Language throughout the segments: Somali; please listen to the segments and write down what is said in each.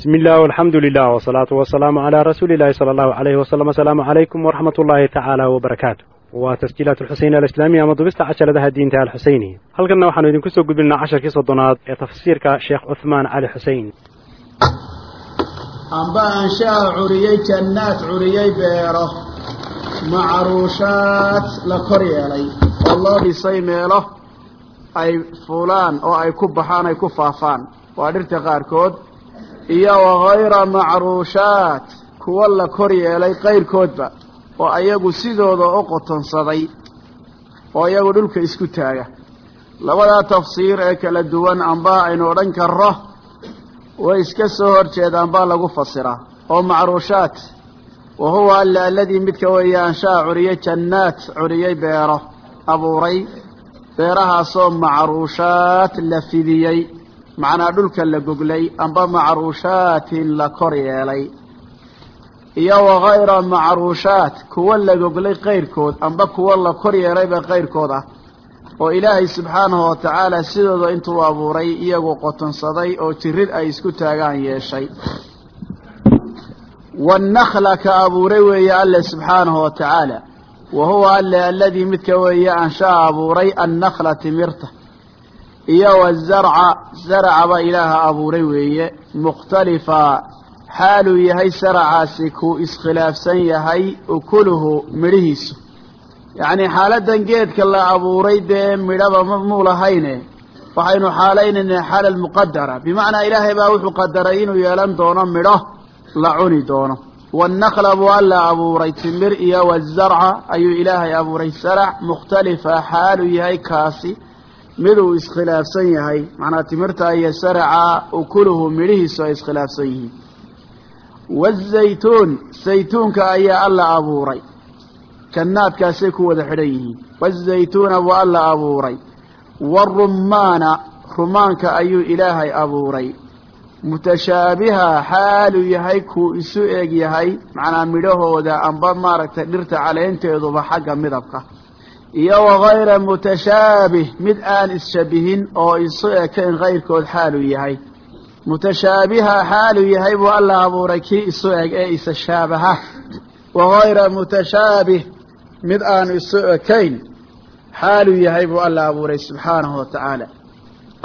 bismi illah alxamdu lilah wsalaatu wasalaamu calaa rasuuli illahi sala allahu alayhi wasalam asalaamu calaykum waraxmat ullaahi tacaala wbarakaatu waa tasjiilaat alxuseyn alislaamiya ama dubista cajaladaha diinta alxuseyni halkanna waxaanu idinku soo gudbinaa casharkii soddonaad ee tafsiirka sheekh cuhmaan cali xusein amba anshaha curiyey jannaad curiyey beero. Macruushaad la kor yeelay. Oo loo dhisay meelo ay fuulaan oo ay ku baxaan ay ku faafaan. Waa dhirta qaarkood iyo wakayra macruushaat kuwa la kor yeelay qayrkoodba oo ayagu sidooda u qotonsaday oo iyagu dhulka isku taaga. Labadaa tafsiir ee kala duwan amba aynu odhan karro way iska soo hor jeedaan baa lagu fasiraa oo macruushaat wa huwa alla aladii midka weeye anshaha curiyey jannaat curiyey beero abuuray. Beerahaasoo macruushaat la fidiyey macnaa dhulka la goglay amba macruushaatin la kor yeelay. Iyo wakayra macruushaat kuwa la goglay qayrkood amba kuwa la kor yeelayba qayrkood ah oo ilaahay subxaanahu watacaala sidooda intuu abuuray iyagu qotonsaday oo jirid ay isku taagaan yeeshay. Wannakla ka abuuray weeye alle subxaanahu watacaala wa huwa alle aladii midka weeye anshaa abuuray annakla timirta iyo wazarca zaracaba ilaaha abuuray weeye mukhtalifa xaaluu yahay saracaasi kuu iskhilaafsan yahay ukuluhu midhihiisu. Yacnii xaaladan geedka la abuuray dee midhaba muu lahayne. Waxaynu xaalaynaynaa xaala muqadara bimacnaa ilaahay baa wuxuu qadaray inuu yeelan doono midho la cuni doono. Wannakla buu alla abuuray timir iyo wazarca ayuu ilaahay abuuray. Sarac mukhtalifa xaaluu yahay kaasi miduu iskhilaafsan yahay. Macnaa timirta iyo saraca ukuluhu midhihiisu ay iskhilaafsan yihiin. Wazaytuun saytuunka ayaa alla abuuray. Jannaadkaasay ku wada xidhan yihiin. Wazaytuuna buu alla abuuray. Warumaana rumaanka ayuu ilaahay abuuray. Mutashaabiha xaaluu yahay kuu isu eg yahay. Macnaa midhahooda amba maaragtay dhirta caleenteeduba xagga midabka iyo wakayra mutashaabih mid aan isshabihin oo isu ekayn kayrkood xaaluu yahay. Mutashaabiha xaaluu yahay buu alla abuuray kii isu eg ee isa shaabaha wakayra mutashaabih mid aan isu ekayn xaaluu yahay buu alla abuuray subxaanahu watacaala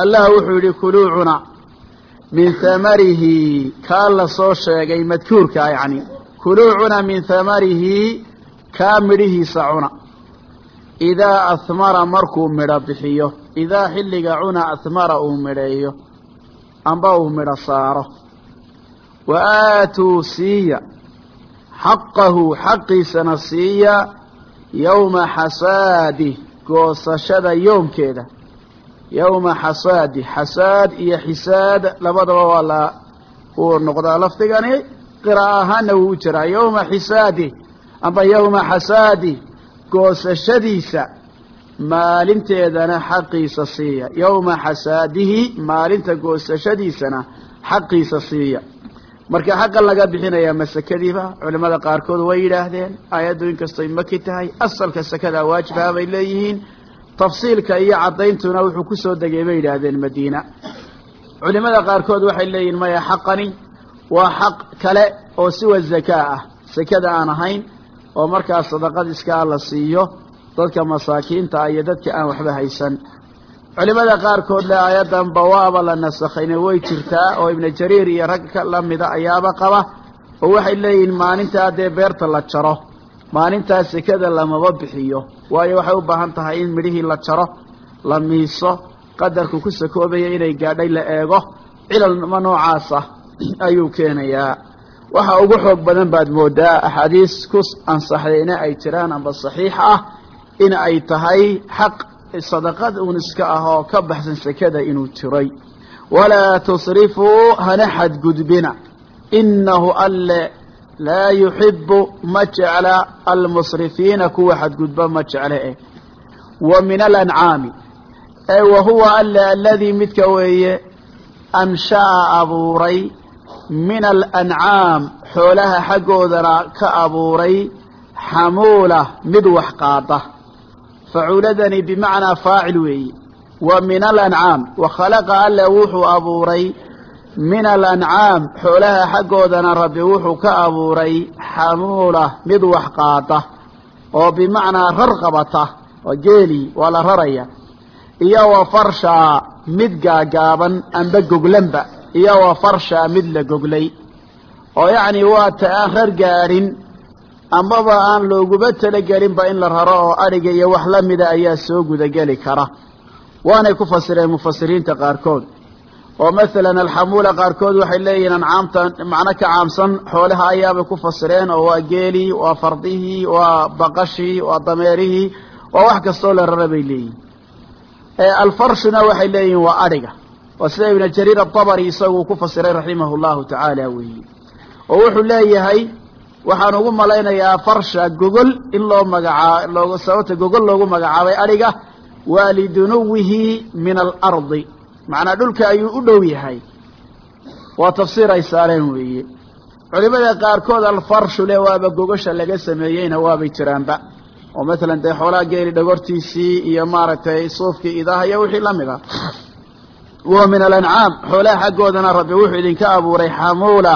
allah wuxuu yihi kuluu cuna min hamarihi kaa la soo sheegay madkuurka yacni. Kuluu cuna min hamarihi kaa midhihiisa cuna idaa ahmara markuu midho bixiyo idaa xilliga cuna ahmara uu midheeyo amba uu midho saaro wa aatuu siiya xaqahu xaqiisana siiya yowma xasaadi goosashada yoomkeeda yowma xasaadi xasaad iyo xisaad labadaba waa la uu noqdaa lafdigani qira'a ahaana wuu u jiraa yowma xisaadi amba yowma xasaadi goosashadiisa maalinteedana xaqiisa siiya. Yowma xasaadihi maalinta goosashadiisana xaqiisa siiya. Marka xaqan laga bixinayaa ma sekadiiba culimada qaarkood way yidhaahdeen aayaddu inkastoy maki tahay? Asalka sekada waajibaha bay leeyihiin. Tafsiilka iyo caddayntuna wuxuu ku soo degay bay yidhaahdeen madiina. Culimada qaarkood waxay leeyihiin maya xaqani waa xaq kale oo siwa zakaa ah. Sekada aan ahayn oo markaa sadaqad iskaa la siiyo dadka masaakiinta iyo dadka aan waxba haysan. Culimada qaarkood le aayadan bawaaba la nasakhayna way jirtaa oo ibnu jariir iyo rag lamida ayaaba qaba oo waxay leeyihiin maalintaa dee beerta la jaro maalintaa sekada lamaba bixiyo. Waayo waxay u baahan tahay in midhihii la jaro la miiso qadarku ku sakoobaya inay gaadhay la eego cilalma noocaasa ayuu keenayaa waxa ugu xoog badan baad moodaa axaadiis ku ansaxdayna ay jiraan amba saxiix ah in ay tahay xaq sadaqad uun iska ah oo ka baxsan sekada inuu jiray. Walaa tusrifuu hana xadgudbina. Inahu alle laa yuxibu ma jecla almusrifiina kuwa xadgudba ma jecle eh. Wa min alancaami. E wa huwa alle aladii midka weeye ansha'a abuuray min alancaam xoolaha xaggoodana ka abuuray xamuula mid wax qaada. Facuuladani bimacnaa faacil weeye wa min alancaam wa khalaqa alle wuxuu abuuray. Min alancaam xoolaha xaggoodana rabbi wuxuu ka abuuray xamuula mid wax qaada. Oo bimacnaa rar qabata oo geeli waa la raraya. Iyo wa farshaa mid gaagaaban amba goglanba iyo wa farshaa mid la goglay oo yacni waa ta aan rar gaadhin ambaba aan looguba talagelinba in la raro oo adhiga iyo wax la mida ayaa soo gudageli kara. Waanay ku fasireen mufasiriinta qaarkood. Oo masalan alxamuula qaarkood waxay leeyihiin ancaamta macno ka caamsan xoolaha ayaabay ku fasireen oo waa geelii waa fardihii waa baqashii waa dameerihii waa wax kastoo la rara bay leeyihiin alfarshuna waxay leeyihiin waa adhiga waa sida ibna jariir atabari isagu ku fasiray raximah llahu tacaala weeye oo wuxuu leeyahay waxaan ugu malaynayaa farsha gogol in loo magacaa loogu sababta gogol loogu magacaabay adhiga waa lidunuwihi min alardi. Macnaa dhulka ayuu u dhow yahay. Waa tafsiir ay saareen weeye. Culimada qaarkood alfarshu le waaba gogosha laga sameeyeyna waabay jiraanba. Oo matalan dee xoolaha geeli dhagortiisii iyo maaragtay suufkii idaha iyo wixii la mid a wa min alancaam xoolaha xaggoodana rabbi wuxuu idinka abuuray xamuula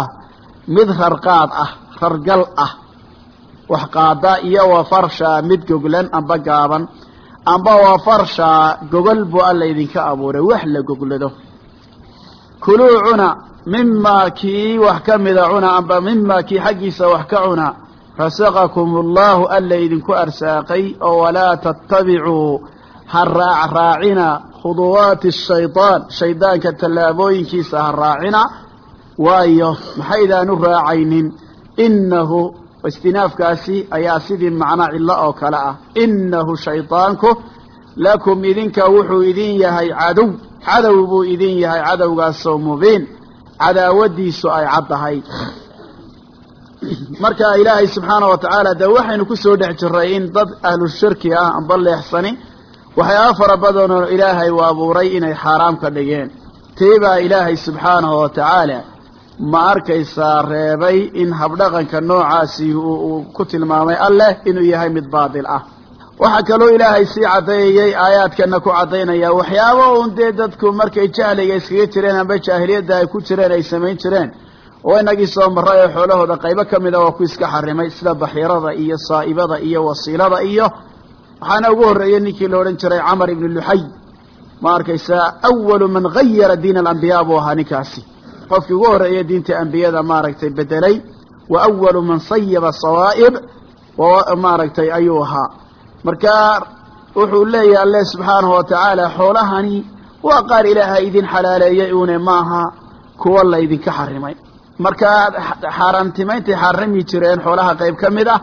mid rarqaad ah rargal ah. Wax qaada iyo wa farsha mid goglan amba gaaban. Amba wa farsha gogol buu alla idinka abuuray wax la goglado. Kuluu cuna mimaa kii wax ka mida cuna amba mimaa kii xaggiisa wax ka cuna. Rasaqakum allahu alla idinku arsaaqay oo walaa tattabicuu ha raacraacina khuduwaati shayطaan shaydaanka tallaabooyinkiisa ha raacina. Waayo maxaydaan u raacaynin? Inahu istinaafkaasi ayaa sidii macno cillo oo kale ah. Inahu shaydaanku lakum idinka wuxuu idin yahay cadow. Cadow buu idin yahay cadowgaasoo mubiin. Cadaawadiisu ay caddahay marka ilaahay subxaana wa tacaala dee waxaynu ku soo dhex jiray in dad ahlu shirki ah amba leexsani waxyaaba fara badanoo ilaahay u abuuray inay xaaraam ka dhigeen. Tii baa ilaahay subxaanahu wa tacaala ma arkaysaa reebay in habdhaqanka noocaasi uu ku tilmaamay alleh inuu yahay mid baadil ah. Waxaa kaloo ilaahay sii caddeeyey aayaadkana ku caddaynaya waxyaaba uun dee dadku markay jahliga iskaga jireen amba jaahiliyadda ay ku jireen ay samayn jireen oo inagii soo marray oo xoolahooda qaybo ka mida waa ku iska xarimay sida baxiirada iyo saa'ibada iyo wasiilada iyo waxaana ugu horreeyey ninkii la odhan jiray camar ibnu luxay ma arkaysaa awalu man gayara diina alambiyaa buu ahaa ninkaasi. Qofkii ugu horreeya diinta ambiyada maaragtay bedelay wa awalu man sayaba sawaa'ib maaragtay ayuu ahaa. Marka wuxuu leeyahay alle subxaanahu wa tacaala xoolahani waa qaar ilaahay idin xalaaleeyey une maaha kuwa la ydinka xarimay. Marka xaaraantimayntay xarami jireen xoolaha qayb ka mid ah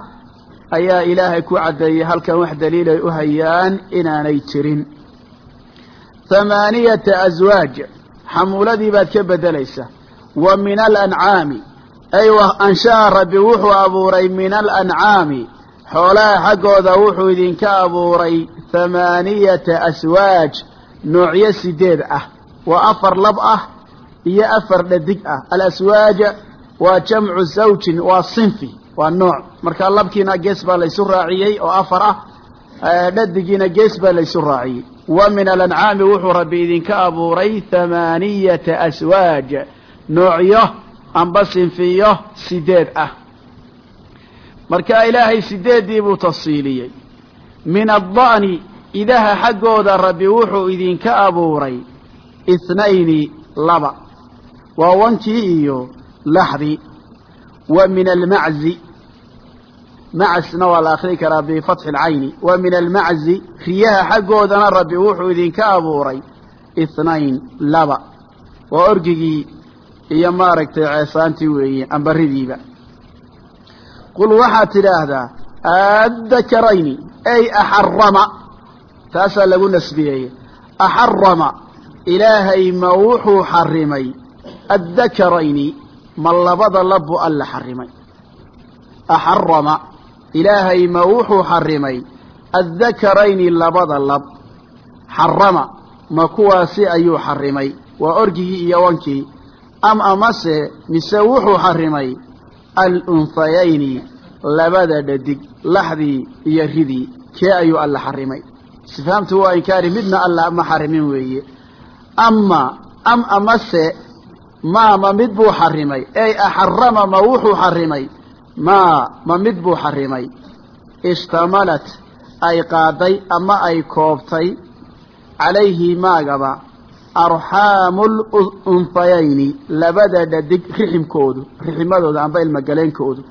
ayaa ilaahay ku caddeeyey halkan wax daliilay u hayaan inaanay jirin. Hamaaniyata aswaaj xamuuladii baad ka beddelaysaa wa min alancaami ay ansha'a rabbi wuxuu abuuray min alancaami xoolaha xaggooda wuxuu idinka abuuray hamaaniyata aswaaj noocyo sideed ah. Waa afar lab ah iyo afar dhadig ah. Alaswaaja waa jamcu zawjin waa sinfi waa nooc. Marka labkiina gees baa laysu raaciyey oo afar ah dhadigiina gees baa laysu raaciyey. Wa min alancaami wuxuu rabbi idinka abuuray hamaaniyata aswaaj. Noocyo amba sinfiyo sideed ah. Marka ilaahay sideeddii buu tafsiiliyey. Min adda'ni idaha xaggooda rabbi wuxuu idinka abuuray ithnayni laba. Waa wankii iyo laxdii wa min almaczi macasna waa la akrii karaa bifatxi alcayni. Wa min almaczi riyaha xaggoodana rabbi wuxuu idinka abuuray ithnayn laba. Waa orgigii iyo maaragtay ceesaantii weeye ambaridiiba qul waxaad tidhaahdaa addakarayni ay axarama. Taasaa lagu nasbiyeeye axarama ilaahay ma wuxuu xarimay addakarayni ma labada labu alla xarimay axarama ilaahay ma wuxuu xarimay addakarayni labada lab. Xarama ma kuwaasi ayuu xarimay? Waa orgigii iyo wankii. Am amase mise wuxuu xarimay alunhayayni labada dhadig laxdii iyo ridii. Kee ayuu alla xarimay? Istifhaamtu waa inkaari midna alla ma xarimin weeye. Ama am amase maa ma mid buu xarimay. Ey axarama ma wuxuu xarimay maa ma mid buu xarimay. Ishtamalat ay qaaday ama ay koobtay calayhi maagaba arxaamu lunhayayni labada dhadig riximkoodu riximadooda amba ilmagaleenkoodu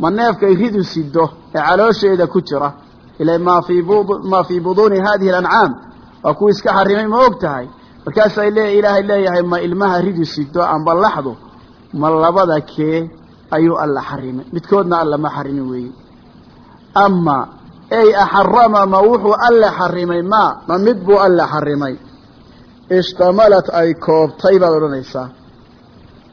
ma neefkay ridu sido ee caloosheeda ku jira. Ila maa fii buduuni hadihi alancaam waa kuwa iska xarimay ma og tahay. Markaasay le ilaahay leeyahay ma ilmaha ridu sido amba laxdu ma labada kee ayuu alla xarimay. Midkoodna alla ma xarimin weeye ama ey axarama ma wuxuu alle xarimay? Ma ma mid buu alle xarimay? Ishtamalat ay koobtay baad odhanaysaa.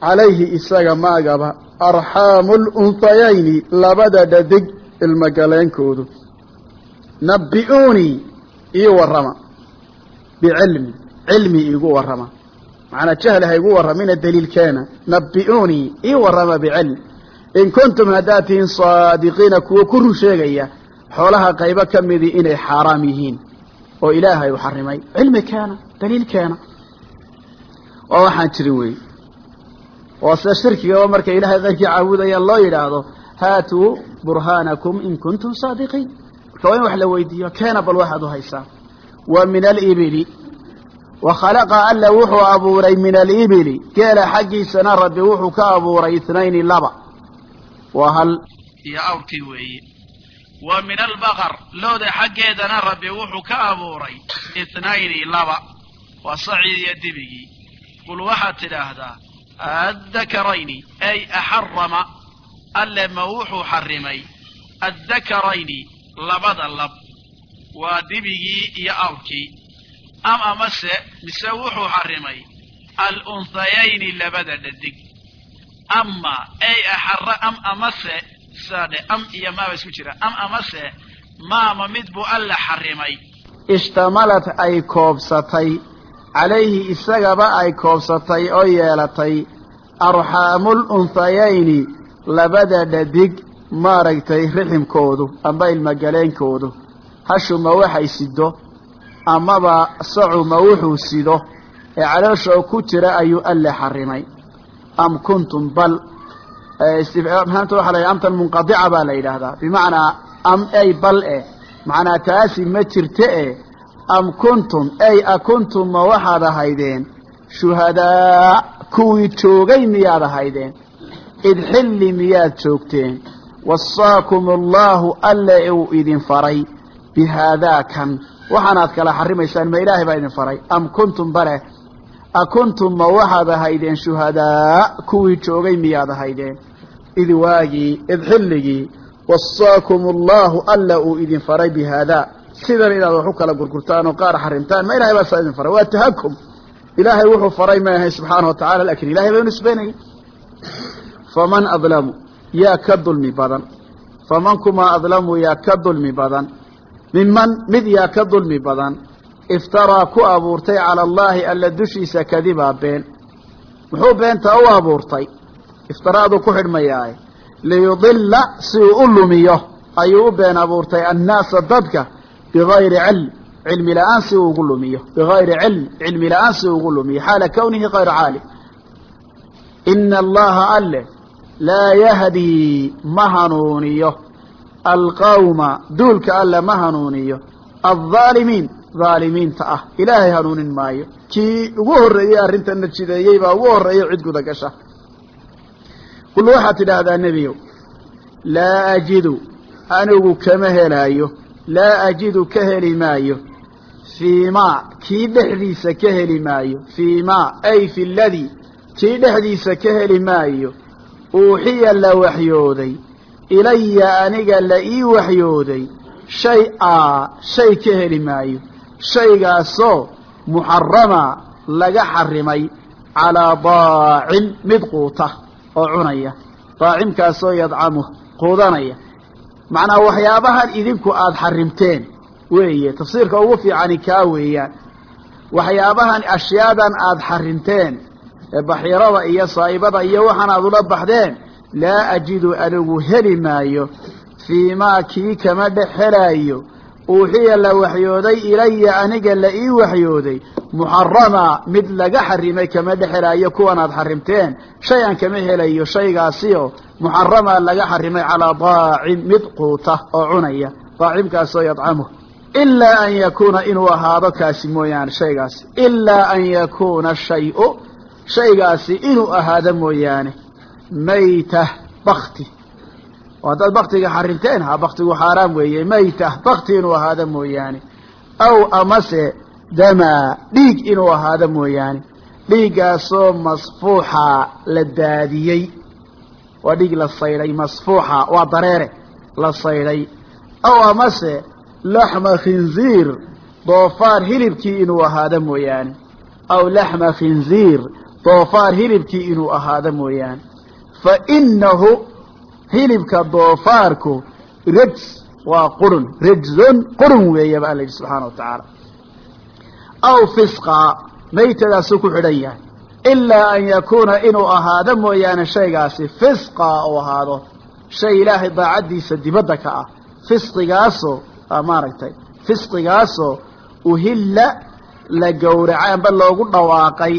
Calayhi isaga maagaba arxaamu lunhayayni labada dhadig ilmagaleenkoodu nabbi'uunii ii warrama. Bicilmi cilmi iigu warrama. Macnaa jahl ha igu warramina daliilkeena. Nabbi'uunii ii warrama bicilm in kuntum haddaad tihiin saadiqiina kuwo ku run sheegaya xoolaha qaybo ka midii inay xaaraam yihiin. Oo ilaahay u xarimay cilmi keena daliil keena. Oo waxaan jirin wey oo sida shirkigaba marka ilaahay keyrkii caabudayaan loo yidhaahdo haatuu burhaanakum in kuntum saadiqiin. Marka waa in wax la weydiiyo keena bal waxaad u haysaa wa min alibili wa khalaqa alla wuxuu abuuray min alibili geela xaggiisana rabbi wuxuu ka abuuray itnayni laba waa hal. Iyo awrkii weeye wa min albaqar. Looda xaggeedana rabbi wuxuu ka abuuray itnayni laba. Waa sacii iyo dibigii qul waxaad tidhaahdaa addakarayni ay axarama alle ma wuxuu xarimay addakarayni labada lab. Waa dibigii iyo awrkii am amase mise wuxuu xarimay alunhayayni labada dhadig ama ay axara am amase saadhe am iyo maaba isku jira. Am amase maama mid buu alla xarimay. Ishtamalad ay koobsatay. Calayhi isagaba ay koobsatay oo yeelatay. Arxaamul unhayayni labada dhadig maaragtay riximkoodu amba ilmagaleenkoodu hashuma waxay sido amaba sacuma wuxuu sido ee caloosha ku jira ayuu alle xarimay am kuntum bal istifhaamta waxaa la amtan munqadica baa la yidhaahdaa. Bimacnaa am ay bal eh macnaa taasi ma jirte eh am kuntum ay a kuntum ma waxaad ahaydeen? Shuhadaa kuwii joogay miyaad ahaydeen? Id xilli miyaad joogteen? Wasaakum allahu alle uu idin faray bihaadaa kan. Waxaanaad kala xarimaysaan ma ilaahay baa idin faray. Am kuntum bale a kuntum ma waxaad ahaydeen shuhadaa kuwii joogay miyaad ahaydeen id waagii id xilligii wasaakum allahu alla uu idin faray bihaadaa sidan inaad wax u kala gurgurtaan oo qaar xarimtaan ma ilahay baa saa idin faray waa tahakum ilaahay wuxuu faray ma ahay subxaana wa tacala laakiin ilahay bay unisbaynaya faman adlamu yaa ka dulmi badan faman kumaa adlamu yaa ka dulmi badan minman mid yaa ka dulmi badan iftaraa ku abuurtay cala allaahi alla dushiisa kadibaa been. Muxuu beenta u abuurtay? Iftaraadu ku xidhmayaaye liyudilla si uu u lumiyo ayuu u been abuurtay annaasa dadka bigayri cilm cilmi la'aan si uu ugu lumiyo. Bigayri cilm cilmi la'aan si uu ugu lumiyo. Xaala kawnihi kayra caalim ina allaha alle laa yahdii ma hanuuniyo. Alqawma duulka alle ma hanuuniyo. Aldaalimiin dhaalimiinta ah. Ilaahay hanuunin maayo. Kii ugu horreeyey arrintana jideeyey baa ugu horreeya cid guda gasha kul waxaad tidhaahdaa nebiyow laa ajidu anigu kama helaayo. Laa ajidu ka heli maayo. Fii maa kii dhexdiisa ka heli maayo. Fii maa ay fi ladii kii dhexdiisa ka heli maayo. Uuxiya la waxyooday. Ilaya aniga la ii waxyooday. Shay a shay ka heli maayo shaygaasoo muxarama laga xarimay calaa daacin mid quuta oo cunaya. Daacimkaasoo yadcamu quudanaya. Macnaa waxyaabahan idinku aada xarimteen weeye. Tafsiirka ugu fiicani kaa weeyaan. Waxyaabahan ashyaadan aada xarimteen ee baxiirada iyo saa'ibada iyo waxaan aad ula baxdeen laa ajidu anigu heli maayo fii maa kii kama dhex helaayo uuxiya la waxyooday ilaya aniga la ii waxyooday muxarama mid laga xarimay kama dhexelaayo kuwan aad xarimteen. Shay-an kama helayo shaygaasioo muxarama laga xarimay calaa daacim mid quuta oo cunaya. Daacimkaasoo yadcamuh. Ilaa an yakuuna inuu ahaado kaasi mooyaane shaygaasi. Ilaa an yakuuna shayu shaygaasi inuu ahaado mooyaane. Mayta bakti oo haddaad baktiga xarimteen ha baktigu xaaraam weeye. Mayta bakti inuu ahaado mooyaane. Aw amase damaa dhiig inuu ahaado mooyaane. Dhiiggaasoo masfuuxa la daadiyey. Waa dhiig la saydhay masfuuxa. Waa dareere la saydhay. Aw amase laxma khinziir doofaar hilibkii inuu ahaado mooyaane. Aw laxma khinziir doofaar hilibkii inuu ahaado mooyaane. Fa inahu hilibka doofaarku rejs waa qurun. Rejzon qurun weeye ba alla yidhi subxaana wa tacaala. Aw fisqa maytadaasuu ku xidhan yahay. Ilaa an yakuuna inuu ahaado mooyaane shaygaasi fisqa uu ahaado. Shay ilaahay daacaddiisa dibadda ka ah. Fisqigaasoo maaragtay fisqigaasoo uhilla la gowracay amba loogu dhawaaqay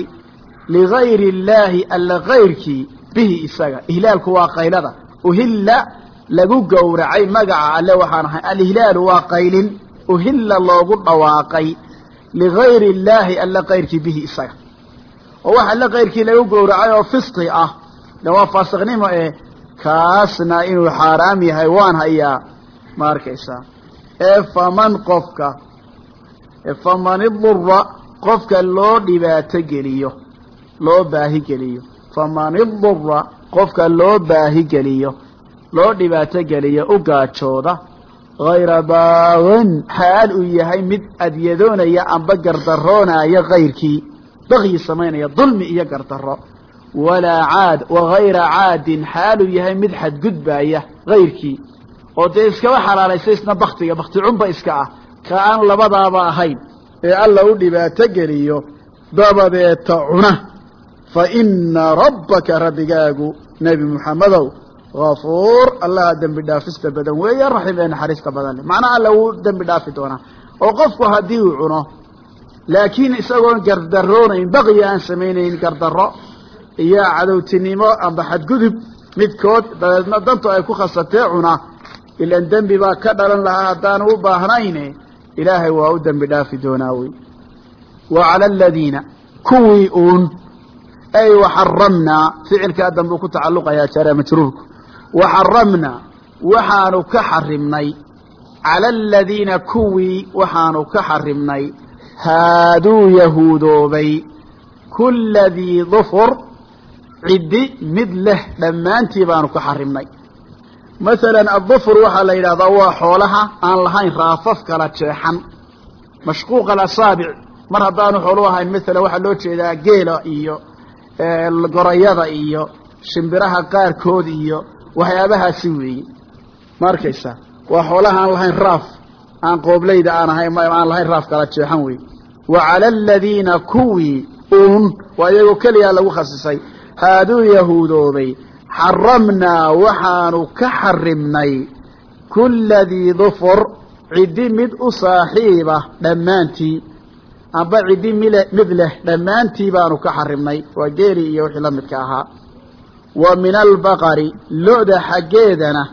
ligayri illaahi alla kayrkii bihi isaga. Ihlaalku waa qaylada uhilla lagu gowracay magaca alle waxaan ahay alihlaalu waa qaylin uhilla loogu dhawaaqay ligayri illaahi alla kayrkii bihi isaga. Oo wax alle kayrkii lagu gowracay oo fisqi ah de waa faasiqnimo eh kaasna inuu xaaraam yahay waan hayaa ma arkaysaa. Ee faman qofka faman idura qofka loo dhibaato geliyo loo baahi geliyo. Faman idura qofka loo baahi geliyo loo dhibaato geliyo u gaajooda hayra baaqin xaal uu yahay mid adyadoonaya amba gardaroonaya kayrkii bakyi samaynaya dulmi iyo gardaro walaa caad wagayra caadin xaaluu yahay mid xadgudbaaya kayrkii oo dee iskaba xalaalaysa isna baktiga bakti cunba iska ah. Ka aan labadaaba ahayn ee alla u dhibaato geliyo dabadeeta cuna. Fa ina rabbaka rabbigaagu nebi muxammedow gafuur allaha dembi dhaafista badan. Weeye raxiim ee naxariista badan. Macnaa alla wuu dembi dhaafi doonaa oo qofku haddii uu cuno laakiin isagoon gardaroonayn baqyi aan samaynayn gardarro iyo cadowtinimo amba xadgudub midkood dabeedna dantu ay ku khasatee cuna ilan dembi baa ka dhalan lahaa haddaanu u baahnayne ilaahay waa u dembi dhaafi doonaa wey. Wa cala aladiina kuwii uun ay waxaramnaa ficilkaa dambe ku tacalluqayaa jare majruurku waxaramnaa waxaanu ka xarimnay cala aladiina kuwii waxaanu ka xarimnay haaduu yahuudoobay kulla dii dufur ciddi mid leh dhammaantii baanu ka xarimnay masalan addufur waxaa la yidhahdaa waa xoolaha aan lahayn raafaf kala jeexan mashquuq alasaabic mar haddaanu xoolu ahayn masalan waxaa loo jeedaa geela iyo gorayada iyo shimbiraha qaarkood iyo waxyaabahaasi weeye ma arkaysaa waa xoolaha aan lahayn raaf aan qooblayda aan ahayn aan lahayn raaf kala jeexan wey wa cala aladiina kuwii uun waa iyagoo keliyaa lagu khasisay. Haaduu yahuudoobay xaramnaa waxaanu ka xarimnay kulla dii dufur ciddi mid u saaxiiba dhammaantii amba ciddi mile mid leh dhammaantii baanu ka xarimnay. Waa geeli iyo wixii la midka ahaa. Wa min albaqari lo-da xaggeedana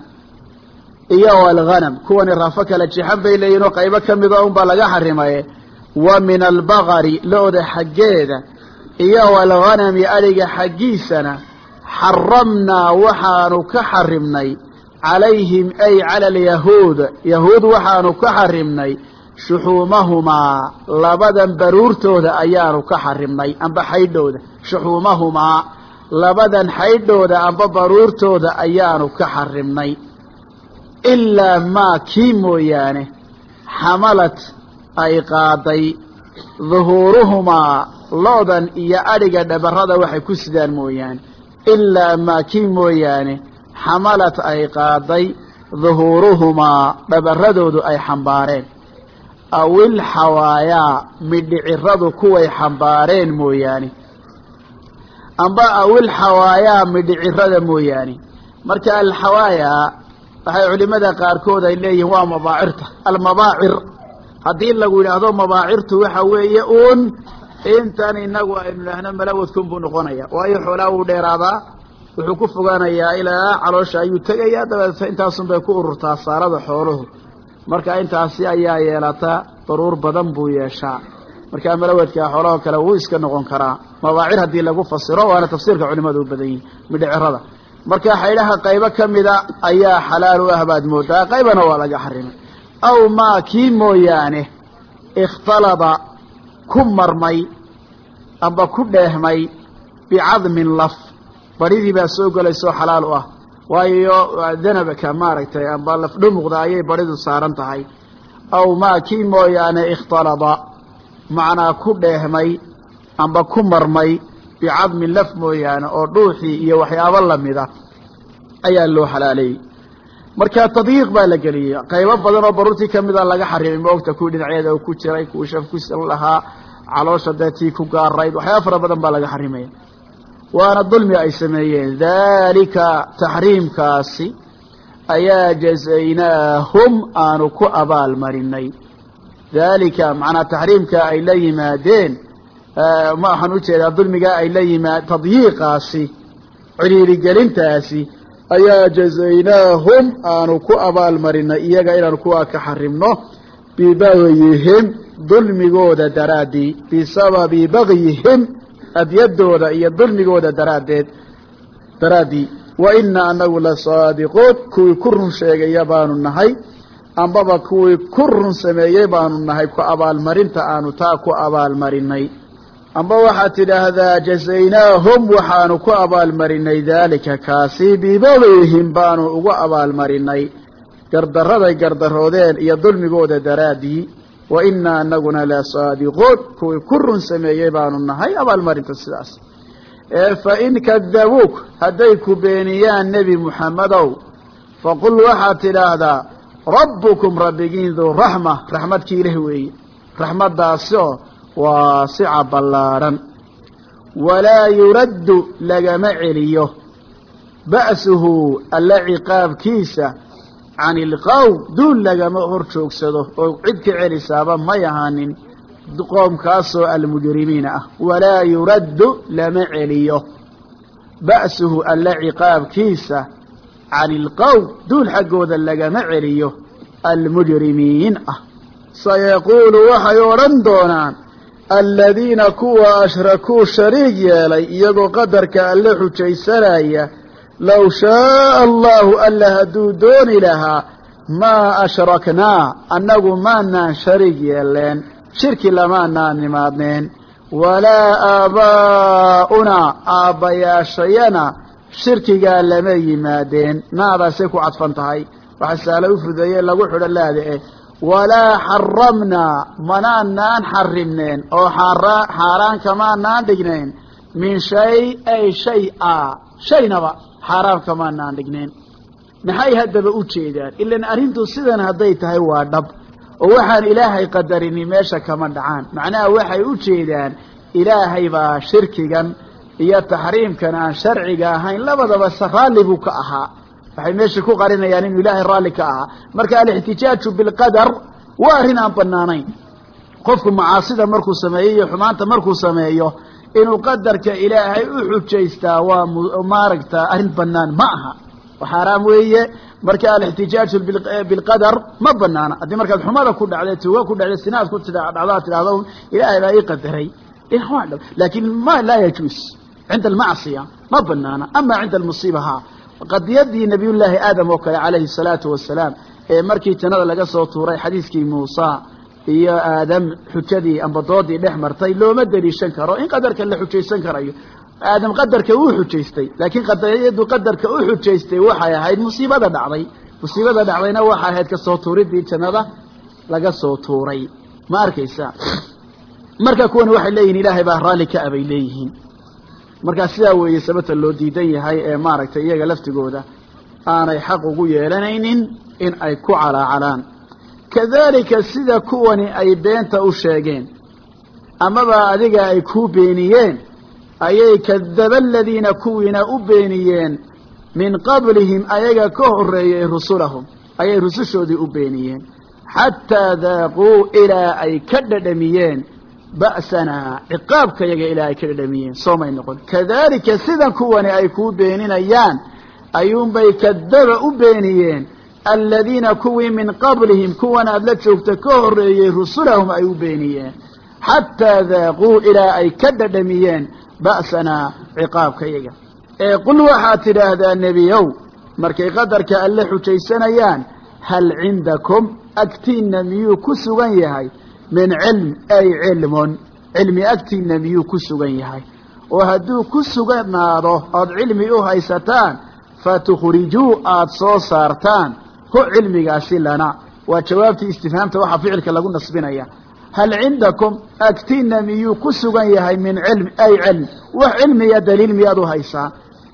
iyo alghanam kuwani raafo kala jixan bay leeyihiin oo qaybo ka mida unbaa laga xarimaye. Wa min albaqari lo-da xaggeeda iyo alghanami adhiga xaggiisana xaramnaa waxaanu ka xarimnay. Calayhim ay cala alyahuud. Yahuud waxaanu ka xarimnay shuxuumahumaa labadan baruurtooda ayaanu ka xarimnay amba xaydhooda shuxuumahumaa labadan xaydhooda amba baruurtooda ayaanu ka xarimnay ilaa maa kii mooyaane xamalad ay qaaday. Duhuuruhumaa lo-dan iyo adhiga dhabarrada waxay ku sidaan mooyaane. Ilaa maa kii mooyaane xamalad ay qaaday. Duhuuruhumaa dhabarradoodu ay xambaareen awil xawaayaa midhiciradu kuway xambaareen mooyaane. Amba awil xawaayaa midhicirada mooyaane. Marka alxawaayaa waxay culimada qaarkood ay leeyihiin waa mabaacirta. Almabaacir haddii lagu yidhaahdo mabaacirtu waxa weeye uun intan inagu aynu idhaahno malawadkun buu noqonaya. Waayo xoolaha wuu dheeraadaa wuxuu ku fogaanayaa ilaa caloosha ayuu tegayaa dabeeta intaasun bay ku ururtaa saarada xooluhu marka intaasi ayaa yeelataa daruur badan buu yeeshaa. Markaa malawadka xoolaho kale wuu iska noqon karaa. Mabaacir haddii lagu fasiro waana tafsiirka culimadu u badan yihiin midhicirada marka xaydhaha qaybo ka mida ayaa xalaal u ah baad moodaa qaybana waa laga xarimay. Aw maa kii mooyaane ikhtalada ku marmay amba ku dheehmay bicadmin laf. Badhidii baa soo gelaysoo xalaal u ah waayo danabka maaragtay amba laf dhumuqda ayay badhidu saaran tahay. Aw maa kii mooyaane ikhtalada macnaa ku dheehmay amba ku marmay bicadmin laf mooyaane oo dhuuxii iyo waxyaabo lamida ayaa loo xalaaleeyey marka tadyiiq baa la geliyey. Qaybo badan oo baruurtii kamida laga xarimay maogta kuwii dhinacyada ku jiray kuwii shafkusan lahaa caloosha dee ku gaarayd waxyaaba fara badan baa laga xarimaya waana dulmi ay sameeyeen. Dalika taxriimkaasi ayaa jazaynaahum aanu ku abaal marinay dalika macnaa taxriimka ay la yimaadeen ma waxaan u jeedaa dulmiga ay la yimaad tadyiiqaasi ciriirigelintaasi ayaa jazaynaahum aanu ku abaal marinay iyaga inaanu kuwaa ka xarimno bibagyihim dulmigooda daraaddii bisababi bagyihim adyadooda iyo dulmigooda daraaddeed daraaddii wa ina anagu la saadiquun kuwii ku run sheegaya baanu nahay ambaba kuwii ku run sameeyey baanu nahay ku abaalmarinta aanu taa ku abaalmarinay amba waxaad tidhaahdaa jazaynaahum waxaanu ku abaalmarinay daalika kaasi bibagyihim baanu ugu abaalmarinay gardaraday gardaroodeen iyo dulmigooda daraaddii wa inaa anaguna la saadiquun kuwii ku run sameeyey baanu nahay abaalmarinta sidaas. Fain kadabuuk hadday ku beeniyaan nebi muxammedow faqul waxaad tidhaahdaa rabbukum rabbigiin duu raxma raxmadkii ileh weeye. Raxmaddaasoo waasica ballaadhan walaa yuraddu lagama celiyo. Ba'suhu alla ciqaabkiisa can ilqowm duul lagama hor joogsado oo cid ka celisaaba may ahaanin qoomkaasoo almujrimiina ah. Walaa yuraddu lama celiyo. Ba'suhu alla ciqaabkiisa can ilqowm duul xaggooda lagama celiyo almujrimiin ah. Sayaquulu waxay odhan doonaan aladiina kuwa ashrakuu shariig yeelay iyagoo qadarka alle xujaysanaya low shaaa allahu alla hadduu dooni lahaa maa ashraknaa annagu maanaan shariig yeeleen shirki lamaanaan nimaadneen walaa aabaa'unaa aabbayaashayana shirkigaa lama yimaadeen naadaasay ku cadfan tahay waxa saala u fudeeye lagu xidho laada eh walaa xaramnaa manaanaan xarimneen oo xaaraan kamaanaan dhignayn min shay ay shay a shaynaba xaaraam kamaanaan dhignayn maxay haddaba u jeedaan? Ilan arrintu sidan hadday tahay waa dhab. Oo waxaan ilaahay qadarini meesha kama dhacaan. Macnaha waxay u jeedaan ilaahay baa shirkigan iyo taxriimkan aan sharciga ahayn labadaba raalli buu ka ahaa. Waxay meesha ku qarinayaan inuu ilaahay raalli ka ahaa. Marka alixtijaaju bilqadar waa arrin aan banaanayn qofku macaasida markuu sameeyo iyo xumaanta markuu sameeyo inuu qadarka ilaahay u xujaystaa waa maaragta arrin banaan ma aha. Xaaraam weeye marka alixtijaaju bilqadar ma banaana haddii markaad xumada ku dhacday tuuga ku dhacday sinaad ku dhacdaad tidhahdo ilaahay baa ii qadaray. Laakin ma laa yajuus cinda almacsiya ma banaana ama cinda almusiiba ha qadiyadii nabiy llaahi aadam oo kale calayhi الsalaatu wasalaam ee markii jannada laga soo tuuray xadiiskii muusa iyo aadam xujadii amba doodii dhex martay looma deliishan karo in qadarka la xujaysan karayo. Aadam qadarka wuu xujaystay laakiin qadiyadu qadarka u xujaystay waxay ahayd musiibada dhacday. Musiibada dhacdayna waxay ahayd ka soo tuuridii jannada laga soo tuuray. Ma arkaysa? Marka kuwani waxay leeyihiin ilaahay baa raalli ka abay leeyihiin. Markaa sidaa weeye sababta loo diidan yahay ee maaragtay iyaga laftigooda aanay xaq ugu yeelanaynin in ay ku calaacalaan kadalika sida kuwani ay beenta u sheegeen. Amaba adiga ay ku beeniyeen ayay kadaba aladiina kuwiina u beeniyeen min qablihim ayaga ka horeeyey rusulahum ayay rusushoodii u beeniyeen. Xataa daaquu ilaa ay ka dhadhamiyeen ba'sanaa ciqaabkayaga ilaahay ka dhadhamiyeen. Soomay noqon. Kadalika sidan kuwani ay kuu beeninayaan ayuunbay kadaba u beeniyeen aladiina kuwii min qablihim kuwan aad la joogta ka horreeyey rusulahum ay u beeniyeen xataa daaquu ilaa ay ka dhadhamiyeen ba'sanaa ciqaabkayaga ee qul waxaad tidhaahdaa nebiyow markay qadarka alle xujaysanayaan hal cindakum agtiinna miyuu ku sugan yahay min cilm ay cilmun cilmi agtiinna miyuu ku sugan yahay oo hadduu ku suganaado ood cilmi u haysataan fatukhrijuu aada soo saartaan hu cilmigaasi lana. Waa jawaabtii istifhaamta waxaa ficilka lagu nasbinaya. Hal cindakum agtiinna miyuu ku sugan yahay min cilm ay cilm. Wax cilmiya daliil miyaad u haysaan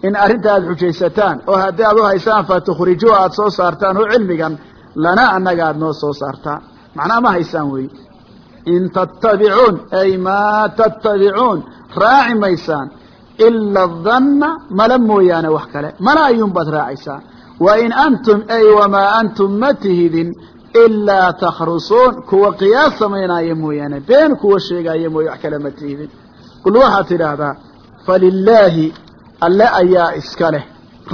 in arrinta aada xujaysataan oo haddii aad u haysaan fatukhrijuu aada soo saartaan hu cilmigan lana annaga aada noo soo saartaan macnaa ma haysaan wey in tattabicuun ay maa tattabicuun. Raaci maysaan. Ila danna mala mooyaane wax kale. Mala ayuunbaad raacaysaan wa in antum ay wamaa antum ma tihidin ilaa takhrusuun kuwa qiyaas samaynaya mooyaane been kuwa sheegaya mooye wax kale ma tihidin qul waxaad tidhaahdaa falilaahi alle ayaa iska leh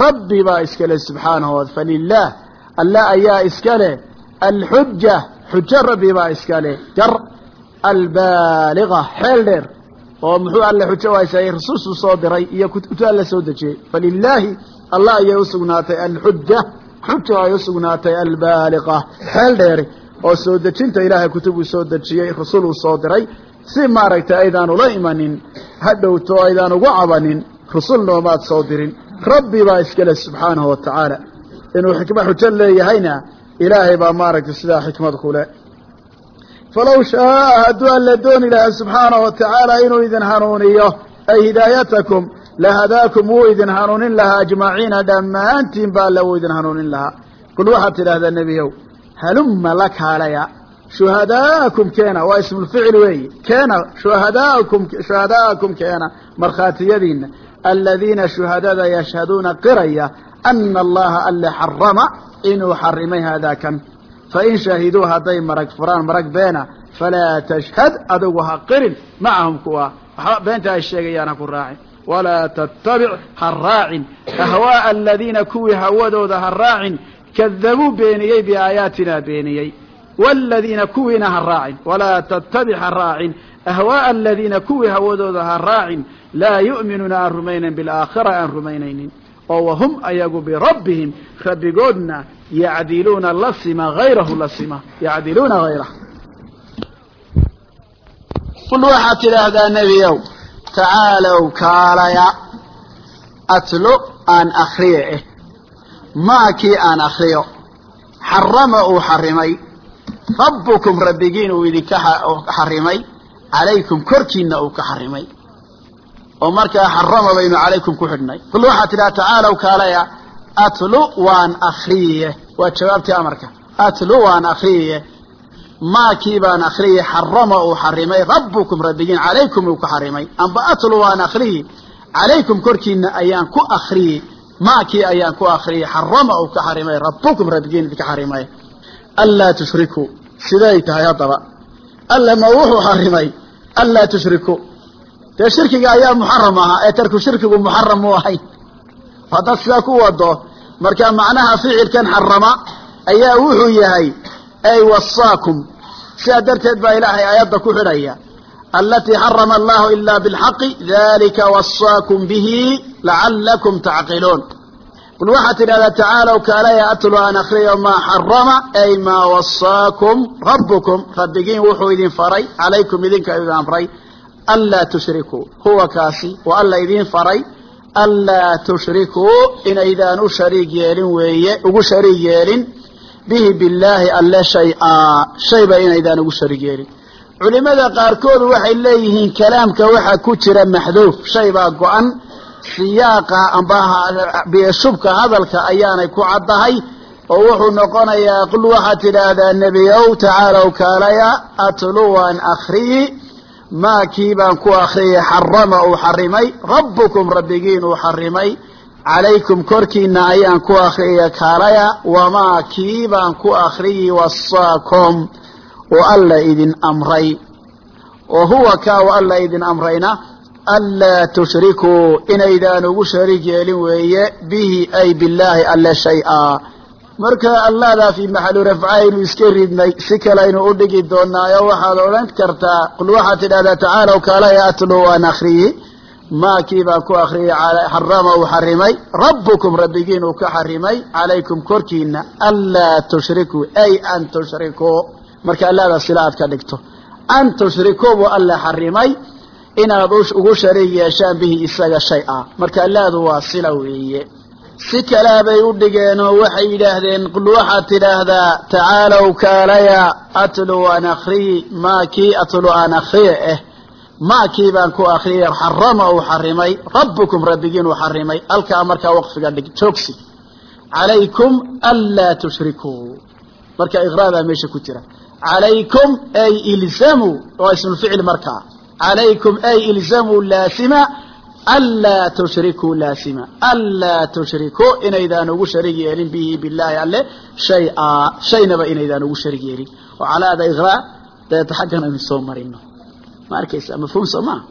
rabbi baa iska leh subxaanahu falilaah alle ayaa iska leh alxuja xujo rabbi baa iska leh jar albaaliga xeel dheer oo muxuu alle xujo waysayay rasuulsuu soo diray iyo kutubta alle soo dejiyey falilaahi allah ayay usugnaatay alxuja xuja ay usugnaatay albaaliqa. Xeel dheeri oo soo dejinta ilaahay kutubuu soo dejiyey rasuul uu soo diray si maaragtay aydaan ula imanin hadhowto aydaan ugu cabanin rusul noomaad soo dirin. Rabbi baa iskale subxaanahu wa tacaala. Inuu xikmo xujo leeyahayna ilaahay baa maaragtay sidaa xikmad ku le falow shaaa hadduu alla dooni lahaa subxaanahu wa tacaala inuu idin hanuuniyo ay hidaayatakum lahadaakum wuu idin hanuunin lahaa ajmaciina dhammaantiin ba alla wuu idin hanuunin lahaa. Kul waxaad tidhaahdaa nebiyow halumma la kaalaya shuhadaa'akum keena waa ismulficil weeyi keena shuhadaa'akum shuhadaa'akum keena markhaatiyadiina aladiina shuhadada yashhaduuna qiraya ana allaha alle xarama inuu xarimay haadaa kan. Fain shahiduu hadday marag furaan marag beena falaa tashhad adigu ha qirin macahum kuwa. Waxba beenta ay sheegayaan ha ku raacin walaa tattabic ha raacin ahwaaءa aladiina kuwii hawadooda ha raacin kadabuu beeniyey biaayaatina beeniyey wladiina kuwiina ha raacin walaa tattabic ha raacin ahwaaءa aladiina kuwii hawadooda ha raacin laa yu'minuuna aan rumaynayn bilaakhira aan rumaynaynin oo wahum ayagu birabbihim rabbigoodna yacdiluuna la sima hayrahu la sima yacdiluuna hayrah qul waxaad tidhaahdaa nebiyow tacaalow kaalaya atlo aan akriye eh. Maakii aan akriyo xarama uu xarimay. Rabbukum rabbigiin uu idinka xarimay. Calaykum korkiina uu ka xarimay. Oo markaa xarama baynu calaykum ku xidhnay. Qul waxaad tidhaha tacaalow kaalaya atlu waan akriye waa jawaabtii amarka. Waan akriye maakii baan akriye xarama uu xarimay rabbukum rabbigiin calaykum uu ka xarimay. Amba atlu waan akriyi calaykum korkiina ayaan ku akriyey maakii ayaan ku akriyey xarama uu ka xarimay rabbukum rabbigiin idinka xarimay. Anlaa tushrikuu siday tahay haddaba. Alla ma wuxuu xarimay anlaa tushrikuu dee shirkiga ayaa muxaram ahaa ee tarku shirkigu muxaram mu ahayn haddaad sidaa ku wado marka macnaha ficilkan xarama ayaa wuxuu yahay ay wasaakum sidaa darteed baa ilaahay aayadda ku xidhaya alatii xarama allahu ila bilxaqi dalika wasaakum bihi lacalakum tacqiluun. Qul waxaad tidhahdaa tacaalow kaalaya atlu aan akriyo maa xarama ay maa wasaakum rabbukum. Rabbigiin wuxuu idin faray calaykum idinka idin amray anlaa tushrikuu huwa kaasi waa alla idiin faray anlaa tushrikuu inaydaan u shariig yeelin weeye ugu shariig yeelin bihi billaahi alle shay-a shayba inaydaan ugu shariig yeelin culimada qaarkoodu waxay leeyihiin kalaamka waxa ku jira maxduuf shay baa go-an siyaaqa amba hadalka ayaanay ku caddahay oo wuxuu noqonayaa qul waxaad tidhaahdaa nebiyow tacaalow kaalaya atlu waan akriyi maa kii baan ku akriyay xarama uu xarimay rabbukum rabbigiin uu xarimay calaykum korkiina ayaan ku akriyay kaalaya wamaa kii baan ku akriyi wasaakum oo alla idin amray oo huwa kaa wa alla idin amrayna anlaa tushrikuu inaydaan ugu shariik yeelin weeye bihi ay billaahi alle shay-a marka alladaa fii maxalu rafcaynu iska ridnay si kalaynu u dhigi doonaayo waxaad odhan kartaa qul waxaad tidhahdaa tacaalow kaalaya atlu an akhriyi maakii baan ku akriyay xarama uu xarimay. Rabbukum rabbigiin uu ka xarimay calaykum korkiina anlaa tushrikuu ay an tushrikuu marka allaada sila aad ka dhigto. An tushrikuu buu alla xarimay. Inaad ugu shariig yeeshaan bihi isaga shay a marka allaadu waa sila weeye. Si kalea bay u dhigeen oo waxay yidhaahdeen qul waxaad tidhaahdaa tacaalow kaalaya atlu an akhriyi maakii atlu an akhriye eh maakii baan ku akriyay xarama uu xarimay rabbukum rabbigiin xarimay halkaa markaa waqfiga dhig joogsi calaykum anlaa tushrikuu. Marka iqraadaa meesha ku jira. Calaykum ay ilzamuu waa ismulficil markaa. Calaykum ay ilzamuu laasima anlaa tushrikuu laasima. Anlaa tushrikuu inaydaan ugu sharig yeelin bihi bilaahi alle shay-a shaynaba inaydaan ugu sharig yeelin. Oo calaada iqraa dabeeta xaggan aynu soo marino ma arkaysa mafhuum soo maa